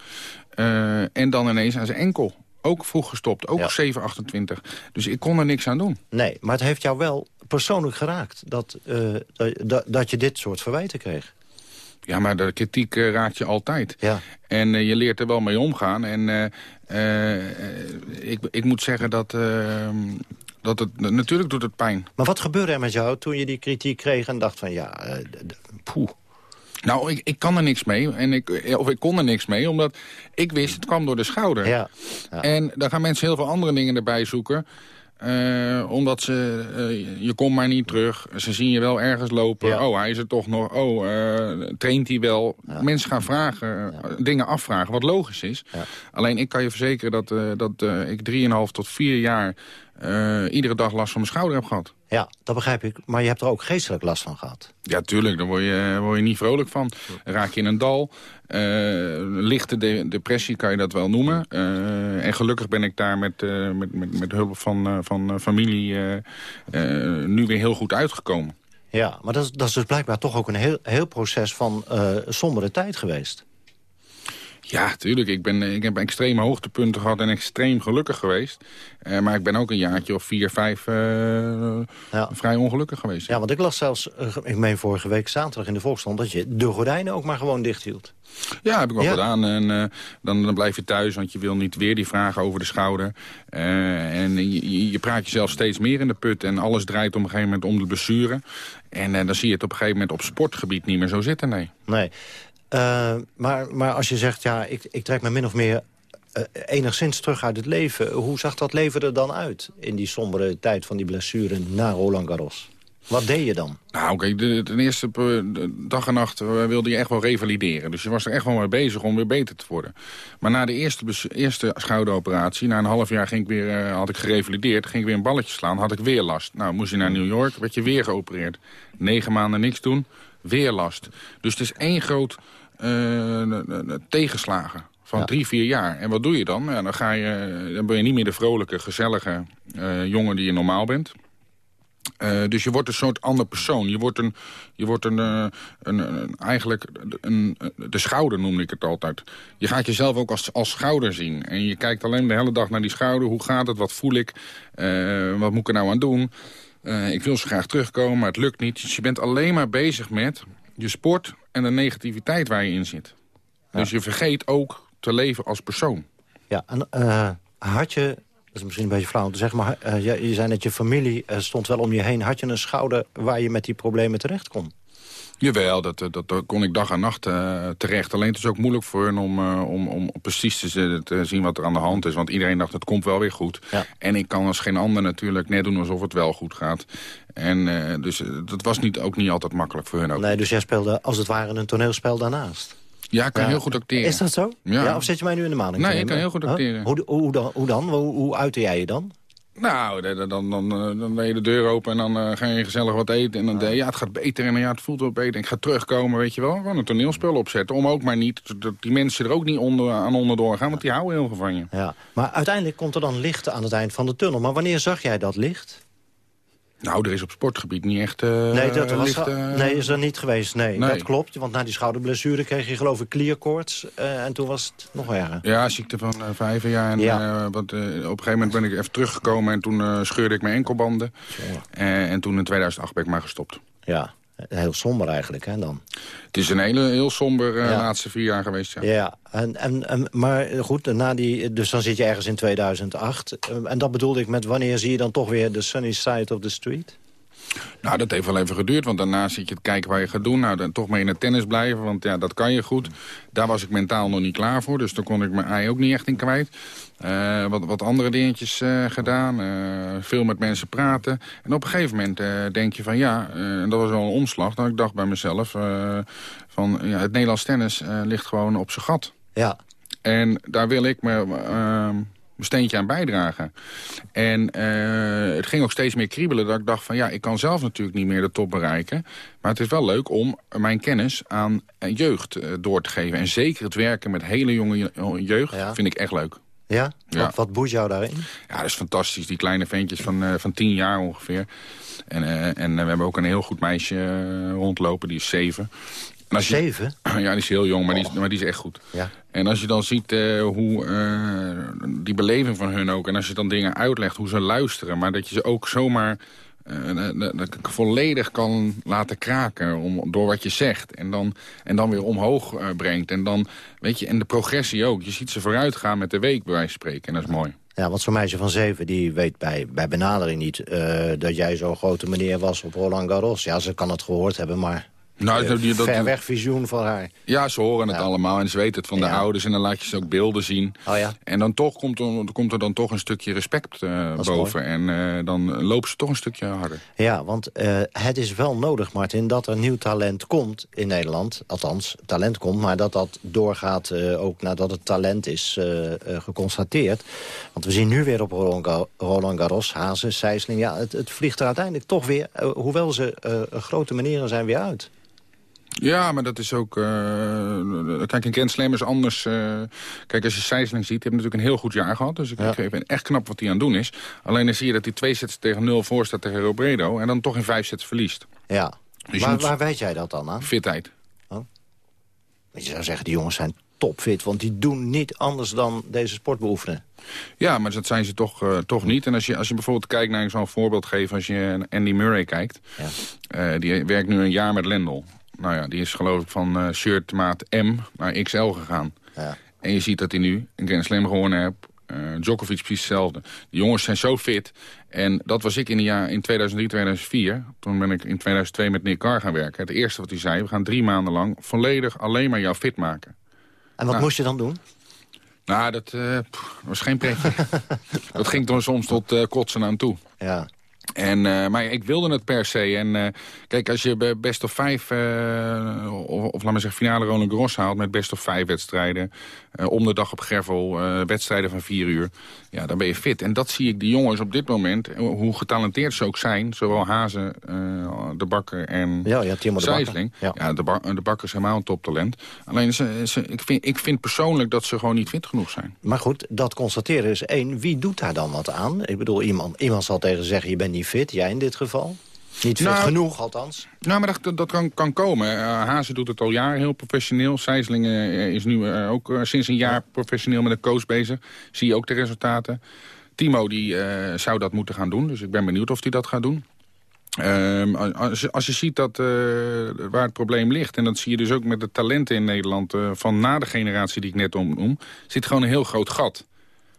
Eh, en dan ineens aan zijn enkel. Ook vroeg gestopt, ook 7,28. Dus ik kon er niks aan doen. Nee, maar het heeft jou wel persoonlijk geraakt... dat, eh, dat, dat, je dit soort verwijten kreeg. Ja, maar de kritiek eh, raakt je altijd. Ja. En eh, je leert er wel mee omgaan. En eh, eh, ik, ik moet zeggen dat, eh, dat het... Natuurlijk doet het pijn. Maar wat gebeurde er met jou toen je die kritiek kreeg... en dacht van, ja, eh, poeh. Nou, ik, ik kan er niks mee. En ik, eh, of ik kon er niks mee, omdat ik wist, het kwam door de schouder. Ja. En dan gaan mensen heel veel andere dingen erbij zoeken. Eh, omdat ze, eh, je komt maar niet terug. Ze zien je wel ergens lopen. Oh, hij is er toch nog. Oh, eh, traint hij wel? Mensen gaan vragen, dingen afvragen, wat logisch is. Alleen ik kan je verzekeren dat, dat ik 3,5 tot 4 jaar... eh, iedere dag last van mijn schouder heb gehad. Ja, dat begrijp ik. Maar je hebt er ook geestelijk last van gehad. Ja, tuurlijk. Daar word je, word je niet vrolijk van. Raak je in een dal. Eh, lichte de- depressie kan je dat wel noemen. Eh, en gelukkig ben ik daar met, eh, met, met, met hulp van, eh, van eh, familie eh, eh, nu weer heel goed uitgekomen. Ja, maar dat is, dat is dus blijkbaar toch ook een heel, heel proces van eh sombere tijd geweest. Ja, tuurlijk. Ik, ben, ik heb extreme hoogtepunten gehad en extreem gelukkig geweest. Eh, maar ik ben ook een jaartje of vier, vijf eh, vrij ongelukkig geweest. Ja, want ik las zelfs, eh, ik meen vorige week zaterdag in de Volkskrant... dat je de gordijnen ook maar gewoon dicht hield. Ja, heb ik wel Ja. gedaan. En eh, dan, dan blijf je thuis, want je wil niet weer die vragen over de schouder. Eh, en je, je- je praat jezelf steeds meer in de put. En alles draait op een gegeven moment om de blessure. En eh, dan zie je het op een gegeven moment op sportgebied niet meer zo zitten, nee. Nee. Eh, maar, maar als je zegt, ja, ik, ik trek me min of meer eh, enigszins terug uit het leven... hoe zag dat leven er dan uit in die sombere tijd van die blessure na Roland Garros? Wat deed je dan? Nou, oké, de- eerste eh, dag en nacht wilde je echt wel revalideren. Dus je was er echt wel mee bezig om weer beter te worden. Maar na de eerste, eerste schouderoperatie, na een half jaar ging ik weer, had ik gerevalideerd... ging ik weer een balletje slaan, had ik weer last. Nou, moest je naar New York, werd je weer geopereerd. Negen maanden niks doen, weer last. Dus het is één groot tegenslagen van drie, vier jaar. En wat doe je dan? Ja, dan, ga je, dan ben je niet meer de vrolijke, gezellige eh, jongen die je normaal bent... Eh, dus je wordt een soort ander persoon. Je wordt, een, je wordt een, eh, een, een- eigenlijk een, de schouder noemde ik het altijd. Je gaat jezelf ook als, als schouder zien. En je kijkt alleen de hele dag naar die schouder. Hoe gaat het? Wat voel ik? Eh, wat moet ik er nou aan doen? Eh, ik wil zo graag terugkomen, maar het lukt niet. Dus je bent alleen maar bezig met je sport en de negativiteit waar je in zit. Dus je vergeet ook te leven als persoon. Ja, en uh, had je, dat is misschien een beetje flauw om te zeggen... maar uh, je, je zei net, je familie stond wel om je heen. Had je een schouder waar je met die problemen terecht kon? Jawel, dat, dat, dat kon ik dag en nacht uh, terecht. Alleen het is ook moeilijk voor hen om, uh, om, om precies te, te, zien wat er aan de hand is. Want iedereen dacht, het komt wel weer goed. Ja. En ik kan als geen ander natuurlijk net doen alsof het wel goed gaat. En uh, dus dat was niet, ook niet altijd makkelijk voor hun ook. Nee, dus jij speelde als het ware een toneelspel daarnaast? Ja, ik kan ja. heel goed acteren. Is dat zo? Ja. ja. Of zet je mij nu in de maling? Nee, ik kan heel goed acteren. Hoe, hoe, hoe, dan? Hoe, dan? Hoe, hoe uitte jij je dan? Nou, dan, dan, dan, dan deed je de deur open en dan uh, ga je gezellig wat eten. En dan deed je, ja, het gaat beter en ja, het voelt wel beter. En ik ga terugkomen, weet je wel. Gewoon een toneelspel opzetten. Om ook maar niet, dat die mensen er ook niet onder, aan onderdoor gaan. Want die houden heel veel van je. Ja, maar uiteindelijk komt er dan licht aan het eind van de tunnel. Maar wanneer zag jij dat licht? Nou, er is op sportgebied niet echt uh, nee, dat was licht, uh... nee, is er niet geweest. Nee, nee, dat klopt. Want na die schouderblessure kreeg je geloof ik klierkoorts. Uh, en toen was het nog erger. Ja, ziekte van vijf jaar. En, ja. want, op een gegeven moment ben ik even teruggekomen... en toen scheurde ik mijn enkelbanden. en toen in 2008 ben ik maar gestopt. Ja, heel somber eigenlijk, hè, dan? Het is een hele, heel somber uh, ja. laatste vier jaar geweest, ja. Ja, en, en, en, maar goed, na die, dus dan zit je ergens in 2008. En dat bedoelde ik met wanneer zie je dan toch weer de sunny side of the street? Nou, dat heeft wel even geduurd, want daarna zit je te kijken waar je gaat doen. Nou, dan toch mee in het tennis blijven, want ja, dat kan je goed. Daar was ik mentaal nog niet klaar voor, dus daar kon ik mijn ei ook niet echt in kwijt. Uh, wat, wat andere dingetjes uh, gedaan, uh, veel met mensen praten. En op een gegeven moment denk je van ja, en dat was wel een omslag. Dan ik dacht bij mezelf van ja, het Nederlands tennis ligt gewoon op zijn gat. Ja. En daar wil ik me mijn steentje aan bijdragen. En uh, het ging ook steeds meer kriebelen dat ik dacht van... ja, ik kan zelf natuurlijk niet meer de top bereiken. Maar het is wel leuk om mijn kennis aan jeugd uh, door te geven. En zeker het werken met hele jonge jeugd ja. vind ik echt leuk. Ja? ja. Wat, wat boeit jou daarin? Ja, dat is fantastisch. Die kleine ventjes van, uh, van tien jaar ongeveer. En, en we hebben ook een heel goed meisje rondlopen, die is zeven. En als je, Zeven? [clears throat] Ja, die is heel jong, maar, die is, maar die is echt goed. Ja. En als je dan ziet uh, hoe uh, die beleving van hun ook... en als je dan dingen uitlegt, hoe ze luisteren... maar dat je ze ook zomaar uh, volledig kan laten kraken om, door wat je zegt. En dan, en dan weer omhoog brengt. En dan, weet je, en de progressie ook. Je ziet ze vooruit gaan met de week, bij wijze van spreken. En dat is mooi. Ja, want zo'n meisje van zeven, die weet bij, bij benadering niet... dat jij zo'n grote meneer was op Roland Garros. Ja, ze kan het gehoord hebben, maar nou, die, dat, ver weg visioen van haar. Ja, ze horen het ja. allemaal en ze weten het van de ja. ouders. En dan laat je ze ook beelden zien. Oh, ja. En dan toch komt er, komt er dan toch een stukje respect uh, boven. En uh, dan lopen ze toch een stukje harder. Ja, want uh, het is wel nodig, Martin, dat er nieuw talent komt in Nederland. Althans, talent komt, maar dat dat doorgaat ook nadat het talent is geconstateerd. Want we zien nu weer op Roland Garros, Hazen, Sijsling. Ja, het, het vliegt er uiteindelijk toch weer, hoewel ze grote manieren zijn, weer uit. Ja, maar dat is ook... Uh, kijk, een Grand Slam is anders. Uh, kijk, als je Sijsling ziet, die heeft natuurlijk een heel goed jaar gehad. Dus ik ja. vind echt knap wat hij aan het doen is. Alleen dan zie je dat hij twee sets tegen nul voor staat tegen Robredo... en dan toch in vijf sets verliest. Ja. Dus waar, waar weet jij dat dan aan? Fitheid. Oh. Je zou zeggen, die jongens zijn topfit, want die doen niet anders dan deze sport beoefenen. Ja, maar dat zijn ze toch, uh, toch niet. En als je, als je bijvoorbeeld kijkt naar zo'n voorbeeld geven... als je Andy Murray kijkt, ja. uh, die werkt nu een jaar met Lendl nou ja, die is geloof ik van uh, shirtmaat M naar XL gegaan. Ja. En je ziet dat hij nu een Grand Slam gewonnen heeft. Uh, Djokovic precies hetzelfde. De jongens zijn zo fit. En dat was ik in, de jaar, in 2003, 2004. Toen ben ik in 2002 met Nick Carr gaan werken. Het eerste wat hij zei, we gaan drie maanden lang volledig alleen maar jou fit maken. En wat nou, moest je dan doen? Nou, dat, uh, pff, was geen pretje. [laughs] dat ging dan soms tot uh, kotsen aan toe. Ja. En, uh, maar ik wilde het per se. En uh, kijk, als je best of vijf, uh, of, laat maar zeggen finale Roland Garros haalt... met best of vijf wedstrijden, om de dag op Gravel, wedstrijden van vier uur... ja, dan ben je fit. En dat zie ik die jongens op dit moment, hoe getalenteerd ze ook zijn... zowel Hazen, De Bakker en ja, ja, Timo. De Bakker. Ja, de, ba de Bakker is helemaal een toptalent. Alleen, ze, ze, ik, vind, ik vind persoonlijk dat ze gewoon niet fit genoeg zijn. Maar goed, dat constateren is één. Wie doet daar dan wat aan? Ik bedoel, iemand, iemand zal tegen zeggen, je bent niet fit, jij in dit geval? Niet Nou, genoeg, althans. Nou, maar dat, dat kan, kan komen. Uh, Hazen doet het al jaren heel professioneel. Sijsling uh, is nu ook sinds een jaar professioneel met een coach bezig. Zie je ook de resultaten. Timo die, zou dat moeten gaan doen, dus ik ben benieuwd of hij dat gaat doen. Ehm, als, je, als, je ziet dat, uh, waar het probleem ligt... en dat zie je dus ook met de talenten in Nederland... Uh, van na de generatie die ik net omnoem... zit gewoon een heel groot gat.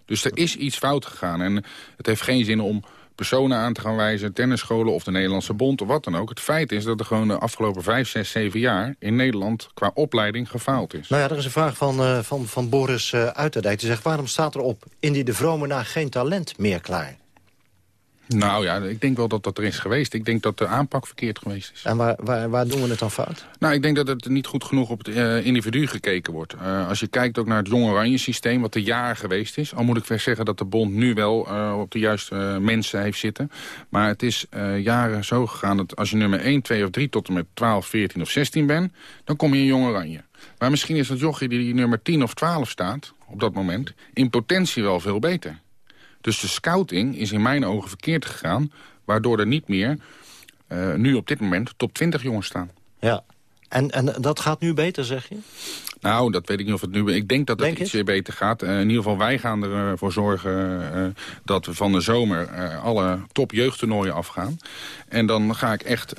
Dus er is iets fout gegaan. En het heeft geen zin om personen aan te gaan wijzen... tennisscholen of de Nederlandse bond of wat dan ook. Het feit is dat er gewoon de afgelopen 5, 6, 7 jaar... in Nederland qua opleiding gefaald is. Nou ja, er is een vraag van, uh, van, van Boris uh, Uiterdijk. Die zegt, waarom staat er op Indy de Vrome na geen talent meer klaar? Nou ja, ik denk wel dat dat er is geweest. Ik denk dat de aanpak verkeerd geweest is. En waar, waar, waar doen we het dan fout? Nou, ik denk dat het niet goed genoeg op het uh, individu gekeken wordt. Uh, als je kijkt ook naar het Jong Oranje systeem, wat er jaren geweest is. Al moet ik weer zeggen dat de bond nu wel uh, op de juiste mensen heeft zitten. Maar het is jaren zo gegaan dat als je nummer 1, 2 of 3 tot en met 12, 14 of 16 bent... dan kom je in Jong Oranje. Maar misschien is dat jochie die nummer 10 of 12 staat, op dat moment... in potentie wel veel beter. Dus de scouting is in mijn ogen verkeerd gegaan... waardoor er niet meer, uh, nu op dit moment, top 20 jongens staan. Ja, en, en dat gaat nu beter, zeg je? Nou, dat weet ik niet of het nu... Ik denk dat het denk iets weer beter gaat. Uh, in ieder geval, wij gaan ervoor zorgen uh, dat we van de zomer alle top jeugdtoernooien afgaan. En dan ga ik echt,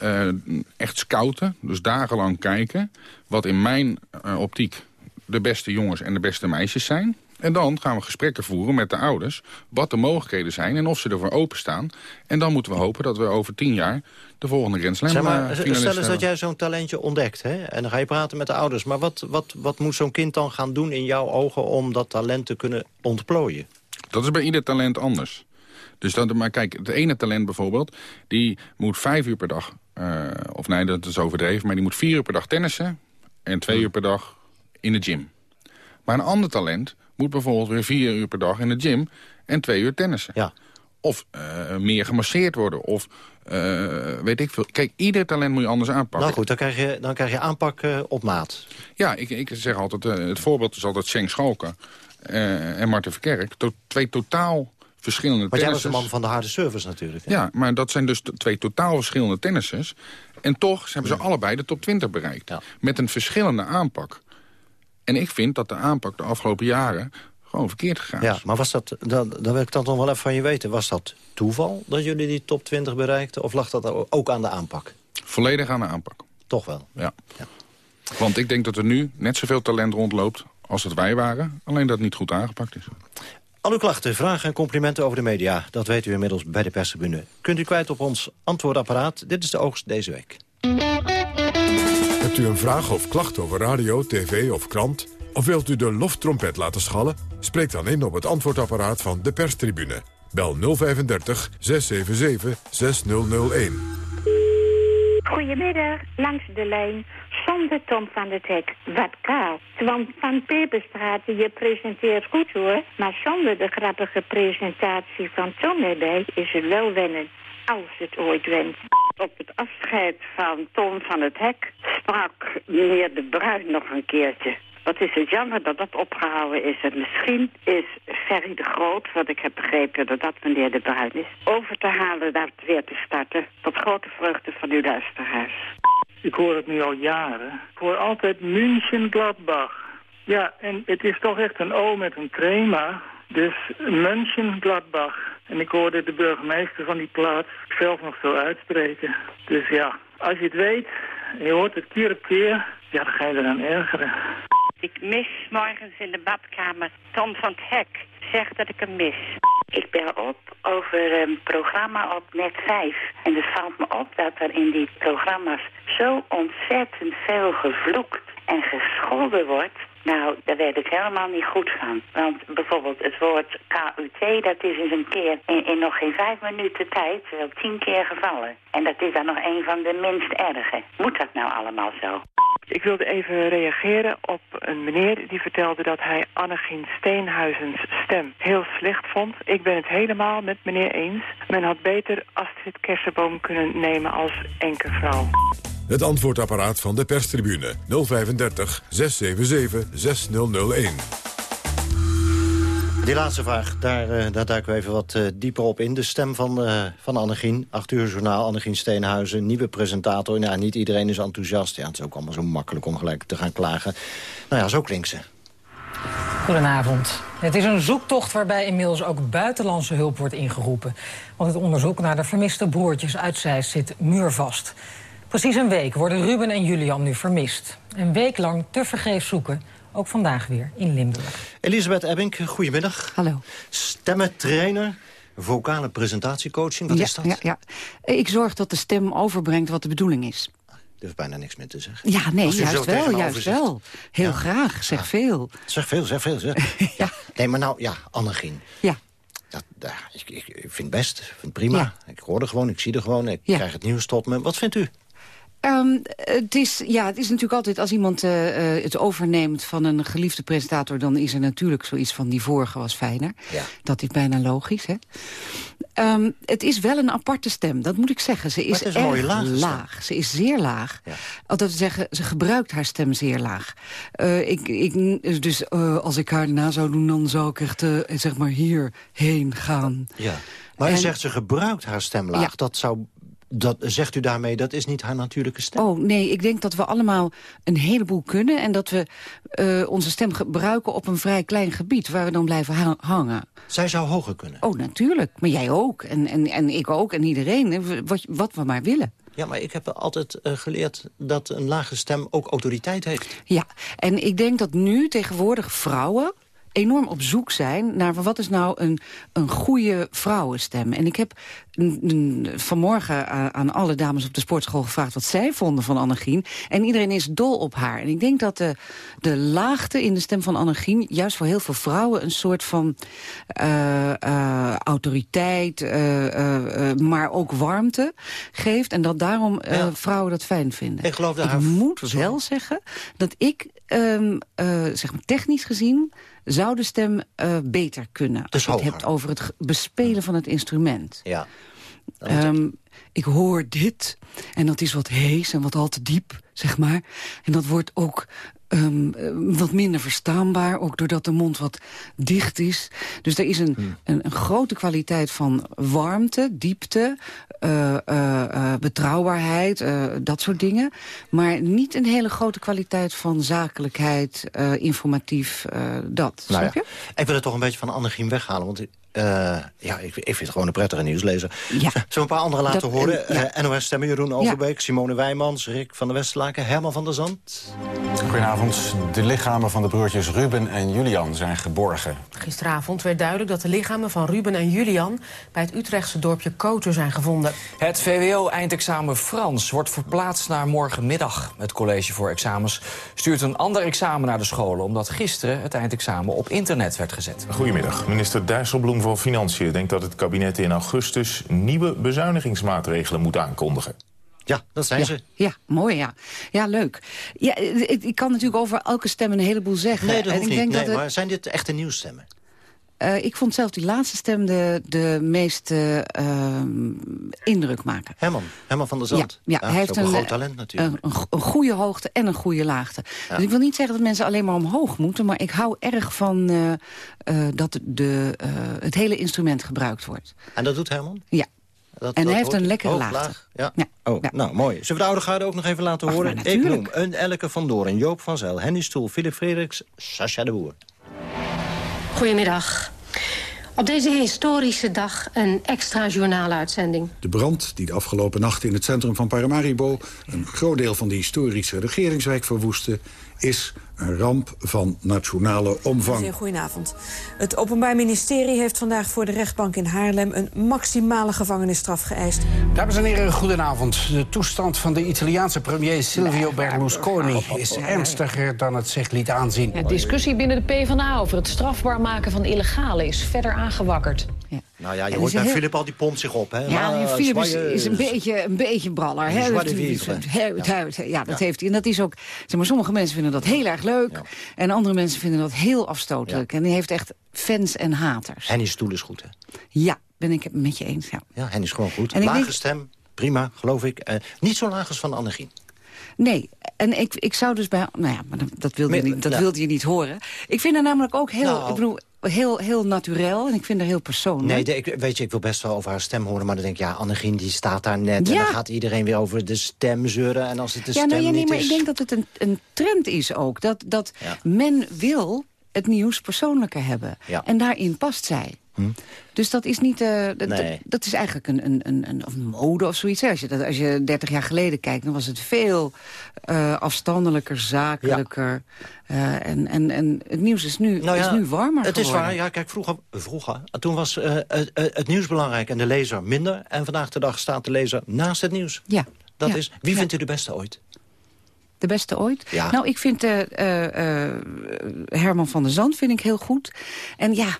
echt scouten, dus dagenlang kijken... wat in mijn optiek de beste jongens en de beste meisjes zijn. En dan gaan we gesprekken voeren met de ouders... wat de mogelijkheden zijn en of ze ervoor openstaan. En dan moeten we hopen dat we over tien jaar de volgende Grand Slam zeg maar, Stel eens dat jij zo'n talentje ontdekt. Hè? En dan ga je praten met de ouders. Maar wat, wat, wat moet zo'n kind dan gaan doen in jouw ogen... om dat talent te kunnen ontplooien? Dat is bij ieder talent anders. Dus dat, maar kijk, het ene talent bijvoorbeeld... die moet vijf uur per dag... Uh, of nee, dat is overdreven... maar die moet vier uur per dag tennissen... en twee hm. uur per dag in de gym. Maar een ander talent moet bijvoorbeeld weer vier uur per dag in de gym en twee uur tennissen. Ja. Of uh, meer gemasseerd worden. Of uh, weet ik veel. Kijk, ieder talent moet je anders aanpakken. Nou goed, dan krijg je, dan krijg je aanpak uh, op maat. Ja, ik, ik zeg altijd, het voorbeeld is altijd Schenk Schalken en Marten Verkerk. To twee totaal verschillende Maar jij was de man van de harde service natuurlijk. Hè? Ja, maar dat zijn dus twee totaal verschillende tennissers. En toch hebben ze allebei de top 20 bereikt. Ja. Met een verschillende aanpak. En ik vind dat de aanpak de afgelopen jaren gewoon verkeerd gegaan is. Ja, maar was dat, dan, dan wil ik dat nog wel even van je weten. Was dat toeval dat jullie die top 20 bereikten? Of lag dat ook aan de aanpak? Volledig aan de aanpak. Toch wel? Ja. ja. Want ik denk dat er nu net zoveel talent rondloopt als het wij waren. Alleen dat het niet goed aangepakt is. Al uw klachten, vragen en complimenten over de media... dat weet u inmiddels bij de perstribune. Kunt u kwijt op ons antwoordapparaat. Dit is de oogst deze week. U een vraag of klacht over radio, tv of krant? Of wilt u de loftrompet laten schallen? Spreek dan in op het antwoordapparaat van de perstribune. Bel 035 677 6001. Goedemiddag, langs de lijn. Zonder Tom van het Hek. Wat kaal. Want van Peperstraat, je presenteert goed hoor. Maar zonder de grappige presentatie van Tom erbij is het wel wennen als het ooit went. Op het afscheid van Tom van het Hek sprak meneer De Bruin nog een keertje. Wat is het jammer dat dat opgehouden is. En misschien is Ferry de Groot, wat ik heb begrepen dat dat meneer De Bruin is... over te halen daar weer te starten. Tot grote vreugde van uw luisteraars. Ik hoor het nu al jaren. Ik hoor altijd München-Gladbach. Ja, en het is toch echt een O met een crema. Dus München-Gladbach. En ik hoorde de burgemeester van die plaats zelf nog zo uitspreken. Dus ja, als je het weet, je hoort het keer op keer, ja, dan ga je eraan ergeren. Ik mis morgens in de badkamer Tom van het Hek. Zeg dat ik hem mis. Ik bel op over een programma op Net 5. En het valt me op dat er in die programma's zo ontzettend veel gevloekt en gescholden wordt. Nou, daar werd ik helemaal niet goed van. Want bijvoorbeeld het woord KUT, dat is eens een keer in, nog geen vijf minuten tijd wel tien keer gevallen. En dat is dan nog een van de minst erge. Moet dat nou allemaal zo? Ik wilde even reageren op een meneer die vertelde dat hij Annegien Steenhuizens stem heel slecht vond. Ik ben het helemaal met meneer eens. Men had beter Astrid Kersenboom kunnen nemen als enkelvrouw. Het antwoordapparaat van de perstribune 035 677 6001. Die laatste vraag, daar, uh, daar duiken we even wat uh, dieper op in. De stem van, uh, van Annegien, 8 uur journaal, Annegien Steenhuizen, nieuwe presentator. Nou, niet iedereen is enthousiast. Ja, het is ook allemaal zo makkelijk om gelijk te gaan klagen. Nou ja, zo klinkt ze. Goedenavond. Het is een zoektocht waarbij inmiddels ook buitenlandse hulp wordt ingeroepen. Want het onderzoek naar de vermiste broertjes uit Zeist zit muurvast. Precies een week worden Ruben en Julian nu vermist. Een week lang tevergeefs zoeken, ook vandaag weer in Limburg. Elisabeth Ebbing, goedemiddag. Hallo. Stemmentrainer, vocale presentatiecoaching, wat ja, is dat? Ja, ja. Ik zorg dat de stem overbrengt wat de bedoeling is. Er is bijna niks meer te zeggen. Ja, nee, juist wel, juist wel. Heel Ja. graag, zeg veel. Zeg veel, zeg veel. Zeg. [laughs] ja. Nee, maar nou, ja, Annegien. Ja. Dat, ja, ik, ik, ik vind het best, ik vind het prima. Ja. Ik hoor er gewoon, ik zie er gewoon, ik Ja. krijg het nieuws tot me. Wat vindt u? Ehm, het, is, ja, het is natuurlijk altijd, als iemand eh, eh, het overneemt van een geliefde presentator... dan is er natuurlijk zoiets van die vorige was fijner. Ja. Dat is bijna logisch, hè? Ehm, het is wel een aparte stem, dat moet ik zeggen. Ze is, erg stem. laag. Ze is zeer laag. Dat wil zeggen, ze gebruikt haar stem zeer laag. Eh, ik, ik, dus als ik haar na zou doen, dan zou ik echt, zeg maar, hierheen gaan. Ja. Maar En- zegt ze gebruikt haar stemlaag. Ja. Dat zou, dat, zegt u daarmee, dat is niet haar natuurlijke stem? Oh, nee, ik denk dat we allemaal een heleboel kunnen... en dat we eh, onze stem gebruiken op een vrij klein gebied... waar we dan blijven ha- hangen. Zij zou hoger kunnen. Oh, natuurlijk. Maar jij ook. En, en, en ik ook. En iedereen. Wat, wat we maar willen. Ja, maar ik heb altijd eh, geleerd dat een lage stem ook autoriteit heeft. Ja, en ik denk dat nu tegenwoordig vrouwen enorm op zoek zijn naar wat is nou een, een goede vrouwenstem. En ik heb vanmorgen aan, alle dames op de sportschool gevraagd wat zij vonden van Annegien. En iedereen is dol op haar. En ik denk dat de, de laagte in de stem van Annegien juist voor heel veel vrouwen een soort van eh, eh, autoriteit, eh, maar ook warmte geeft. En dat daarom vrouwen dat fijn vinden. Ik geloof dat Ik haar- moet wel zeggen dat ik, ehm, eh, zeg maar technisch gezien... zou de stem eh, beter kunnen. Als Dus je het hoger. hebt over het bespelen van het instrument. Ja. Ehm, ik hoor dit en dat is wat hees en wat al te diep, zeg maar. En dat wordt ook ehm, eh, wat minder verstaanbaar, ook doordat de mond wat dicht is. Dus er is een, Hmm. een, een grote kwaliteit van warmte, diepte, eh, eh, eh, betrouwbaarheid, dat soort dingen. Maar niet een hele grote kwaliteit van zakelijkheid, informatief, dat. Nou snap ja, je? ik wil het toch een beetje van Annegien weghalen. Want ja, ik, ik vind het gewoon een prettige nieuwslezer. Ja. Zullen we een paar anderen laten Dat- horen? en- ja. Eh, NOS-stemmen Jeroen Overbeek, Simone Wijmans, Rick van der Westlaken... Herman van der Zand. Goedenavond. De lichamen van de broertjes Ruben en Julian zijn geborgen. Gisteravond werd duidelijk dat de lichamen van Ruben en Julian... bij het Utrechtse dorpje Koten zijn gevonden. Het VWO-eindexamen Frans wordt verplaatst naar morgenmiddag. Het College voor Examens stuurt een ander examen naar de scholen... omdat gisteren het eindexamen op internet werd gezet. Goedemiddag. Minister Dijsselbloem van Financiën denkt dat het kabinet in augustus nieuwe bezuinigingsmaatregelen moet aankondigen. Ja, dat zijn ja, ze. Ja, mooi, ja. Ja, leuk. Ja, ik, ik kan natuurlijk over elke stem een heleboel zeggen. Nee, dat En niet. denk Nee, dat het- maar zijn dit echte nieuwsstemmen? Eh, ik vond zelf die laatste stem de, de meeste ehm, indruk maken. Herman, Herman van der Zand. Ja, hij heeft ook een een, groot talent natuurlijk. Een, een, een goede hoogte en een goede laagte. Ja. Dus ik wil niet zeggen dat mensen alleen maar omhoog moeten... maar ik hou erg van eh, eh, dat de, eh, het hele instrument gebruikt wordt. En dat doet Herman? Ja. Dat- en dat hij heeft een lekkere Hoog, laagte. laag? Ja. Oh, nou, mooi. Zullen we de oude garde ook nog even laten horen? Ik noem een Elke van Doorn, Joop van Zijl, Henny Stoel, Philip Frederiks, Sascha de Boer. Goedemiddag. Op deze historische dag een extra journaaluitzending. De brand die de afgelopen nacht in het centrum van Paramaribo... een groot deel van de historische regeringswijk verwoestte... is een ramp van nationale omvang. Zeer goedenavond. Het Openbaar Ministerie heeft vandaag voor de rechtbank in Haarlem... een maximale gevangenisstraf geëist. Dames en heren, goedenavond. De toestand van de Italiaanse premier Silvio Berlusconi is ernstiger dan het zich liet aanzien. De discussie binnen de PvdA over het strafbaar maken van illegale is verder aangewakkerd. Nou ja, je En hoort bij heel- Philip al die pompt zich op, hè? Ja, Maar, Philip is, is een beetje een beetje braller. Hè? Dat- Ja, dat Ja. heeft hij. En dat is ook... Zeg maar, sommige mensen vinden dat heel erg leuk. En andere mensen vinden dat heel afstotelijk. En die heeft echt fans en haters. Henny Stoel is goed, hè? Ja, ben ik het met je eens. Ja. Ja, Henny is gewoon goed. En Lage denk- stem, prima, geloof ik. Eh, niet zo laag als van Annegien. Nee, en ik, ik zou dus bij... Nou ja, maar dat- dat wilde, je niet, dat wilde je niet horen. Ik vind haar namelijk ook heel... Nou. Ik bedoel, heel, heel naturel en ik vind haar heel persoonlijk. Nee, de- ik, weet je, ik wil best wel over haar stem horen... maar dan denk ik, ja, Annegien die staat daar net... en dan gaat iedereen weer over de stem zeuren. En als het de ja, stem nou, ja, nee, niet maar is... ik denk dat het een, een trend is ook. Dat, dat men wil het nieuws persoonlijker hebben. En daarin past zij. Dus dat is niet. eh, dat, Nee. dat is eigenlijk een, een, een, een, of een mode of zoiets. hè. Als je, dat, als je 30 jaar geleden kijkt, dan was het veel eh, afstandelijker, zakelijker. Eh, en, en, en het nieuws is nu, Nou ja, is nu warmer Het is waar, ja, kijk, vroeger, vroeger toen was het, het nieuws belangrijk en de lezer minder. En vandaag de dag staat de lezer naast het nieuws. Ja. Dat ja, is, wie vindt u de beste ooit? De beste ooit? Ja. Nou, ik vind Herman van der Zand vind ik heel goed. En ja,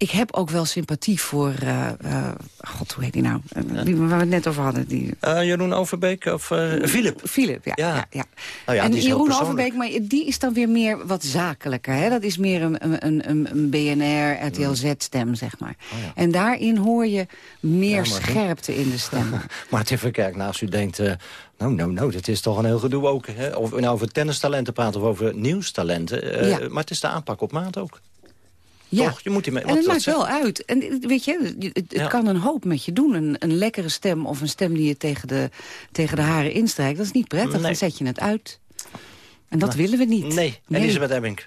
ik heb ook wel sympathie voor... eh, eh, God, hoe heet die nou? Eh, Die waar we het net over hadden. Die... Jeroen Overbeek of eh Philip? Philip, ja. ja. ja, Nou ja, en die is heel Jeroen. Overbeek, maar die is dan weer meer wat zakelijker. Hè? Dat is meer een, een, een, een BNR, RTL Z-stem, zeg maar. En daarin hoor je meer maar- scherpte in de stem. [laughs] Maarten Verkerk, nou, als u denkt... nou, nou, nou, dit is toch een heel gedoe ook. Hè? Of we nou over tennistalenten praten of over nieuwstalenten. Ja. Maar het is de aanpak op maat ook. Ja. Toch? Je moet die mee, En het maakt zegt- wel uit. En weet je, het, het Ja. kan een hoop met je doen. Een, een lekkere stem of een stem die je tegen de, tegen de haren instrijkt. Dat is niet prettig, Nee. dan zet je het uit. En dat Nou, willen we niet. Nee, Elisabeth Ebbing,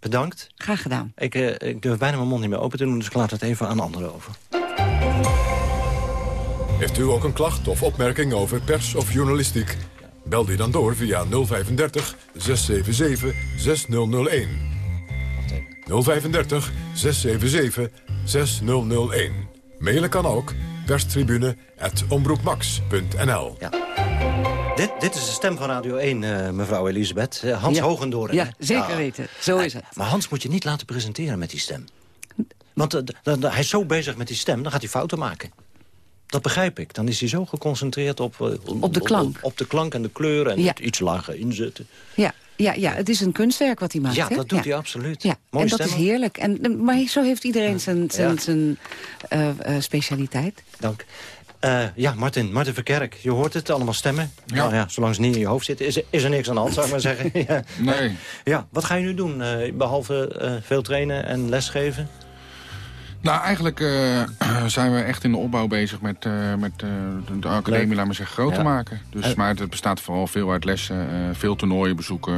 bedankt. Graag gedaan. Ik, eh, ik durf bijna mijn mond niet meer open te doen, dus ik laat het even aan anderen over. Heeft u ook een klacht of opmerking over pers of journalistiek? Bel die dan door via 035 677 6001. 035 677 6001. Mailen kan ook perstribune.omroepmax.nl. Dit, dit is de stem van Radio 1, eh, mevrouw Elisabeth. Eh, Hans Ja. Hogendoorn. Ja, zeker weten. Zo is het. Maar Hans moet je niet laten presenteren met die stem. Want eh, hij is zo bezig met die stem, dan gaat hij fouten maken. Dat begrijp ik. Dan is hij zo geconcentreerd op... Op de klank. Op, op de klank en de kleur en Ja. het iets lager inzetten. Ja, ja, ja, het is een kunstwerk wat hij maakt. Ja, dat doet hij absoluut. Ja, Mooie en dat is heerlijk. En, eh, maar zo heeft iedereen zijn, zijn, Ja. zijn eh, eh, specialiteit. Dank. Eh, ja, Martin, Martin Verkerk, je hoort het, allemaal stemmen. Ja. Nou ja, zolang ze niet in je hoofd zitten, is, er- is er niks aan de hand, zou ik maar zeggen. [laughs] ja. Nee. Ja, wat ga je nu doen, eh, behalve eh, veel trainen en lesgeven? Nou, eigenlijk eh, [clears throat] zijn we echt in de opbouw bezig met, eh, met eh, de, de academie, Leuk. laat maar zeggen, groot Ja. te maken. Dus, maar het bestaat vooral veel uit lessen, veel toernooien bezoeken,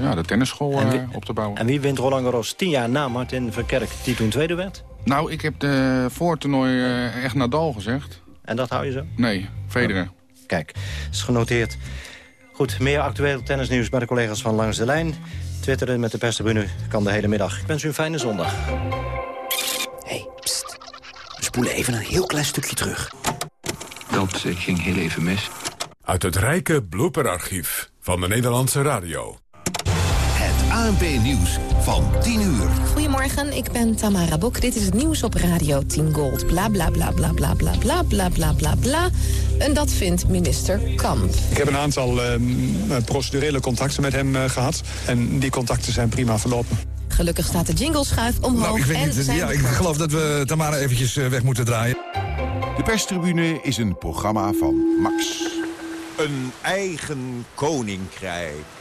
ja, de tennisschool wie- op te bouwen. En wie wint Roland Garros tien jaar na Martin Verkerk, die toen tweede werd? Nou, ik heb de voor het toernooi eh, echt Nadal gezegd. En dat hou je zo? Nee, Federer. Kijk, is genoteerd. Goed, meer actueel tennisnieuws bij de collega's van Langs de Lijn. Twitteren met de perstribune kan de hele middag. Ik wens u een fijne zondag. Spoelen even een heel klein stukje terug. Dat eh, ging heel even mis. Uit het rijke blooperarchief van de Nederlandse radio. Het ANP-nieuws van 10 uur. Goedemorgen, ik ben Tamara Bok. Dit is het nieuws op Radio 10 Gold. Bla bla bla bla bla bla bla bla bla bla bla. En dat vindt minister Kamp. Ik heb een aantal eh, procedurele contacten met hem eh, gehad. En die contacten zijn prima verlopen. Gelukkig staat de jingleschuif omhoog. Nou, ik weet en niet. zijn Ja, ik geloof dat we Tamara eventjes eh, weg moeten draaien. De perstribune is een programma van Max. Een eigen koninkrijk.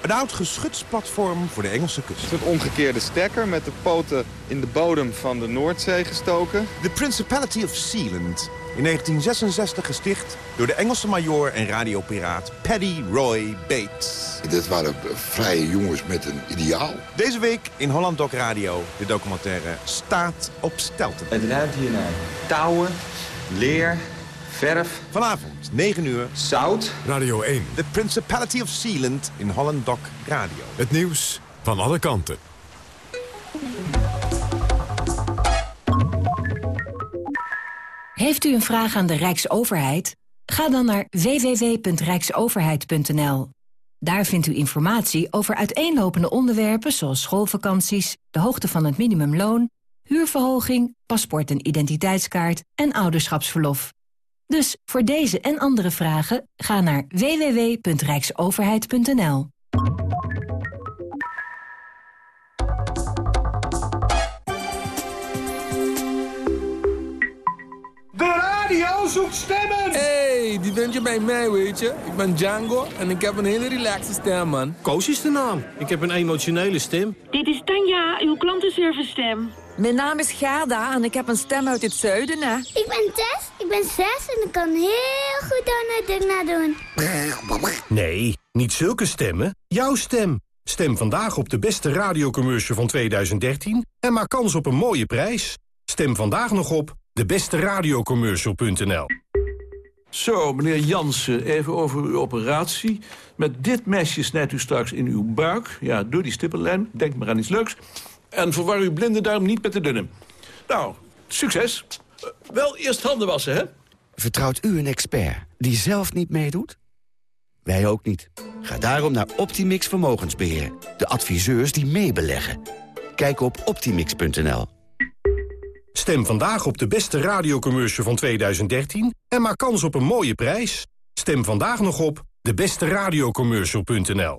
Een oud geschutsplatform voor de Engelse kust. Een omgekeerde stekker met de poten in de bodem van de Noordzee gestoken. De Principality of Sealand. In 1966 gesticht door de Engelse majoor en radiopiraat Paddy Roy Bates. Dit waren vrije jongens met een ideaal. Deze week in Holland Doc Radio de documentaire Staat op Stelten. Het ruikt hier naar touwen, leer, verf. Vanavond, 9 uur. Zout. Radio 1. The Principality of Sealand in Holland Doc Radio. Het nieuws van alle kanten. Heeft u een vraag aan de Rijksoverheid? Ga dan naar www.rijksoverheid.nl. Daar vindt u informatie over uiteenlopende onderwerpen zoals schoolvakanties, de hoogte van het minimumloon, huurverhoging, paspoort en identiteitskaart en ouderschapsverlof. Dus voor deze en andere vragen ga naar www.rijksoverheid.nl. De radio zoekt stemmen! Hey, die vind je bij mij, weet je. Ik ben Django en ik heb een hele relaxe stem, man. Koos is de naam. Ik heb een emotionele stem. Dit is Tanja, uw klantenservice stem. Mijn naam is Gerda en ik heb een stem uit het zuiden, hè. Ik ben Tess, ik ben zes en ik kan heel goed Donald Duck nadoen. Nee, niet zulke stemmen. Jouw stem. Stem vandaag op de beste radiocommercial van 2013 en maak kans op een mooie prijs. Stem vandaag nog op debesteradiocommercial.nl. Zo, meneer Jansen, even over uw operatie. Met dit mesje snijdt u straks in uw buik. Ja, door die stippellijn. Denk maar aan iets leuks. En verwar uw blinde duim niet met de dunne. Nou, succes. Uh, wel eerst handen wassen, hè? Vertrouwt u een expert die zelf niet meedoet? Wij ook niet. Ga daarom naar Optimix Vermogensbeheer. De adviseurs die meebeleggen. Kijk op optimix.nl. Stem vandaag op de beste radiocommercial van 2013 en maak kans op een mooie prijs. Stem vandaag nog op debesteradiocommercial.nl.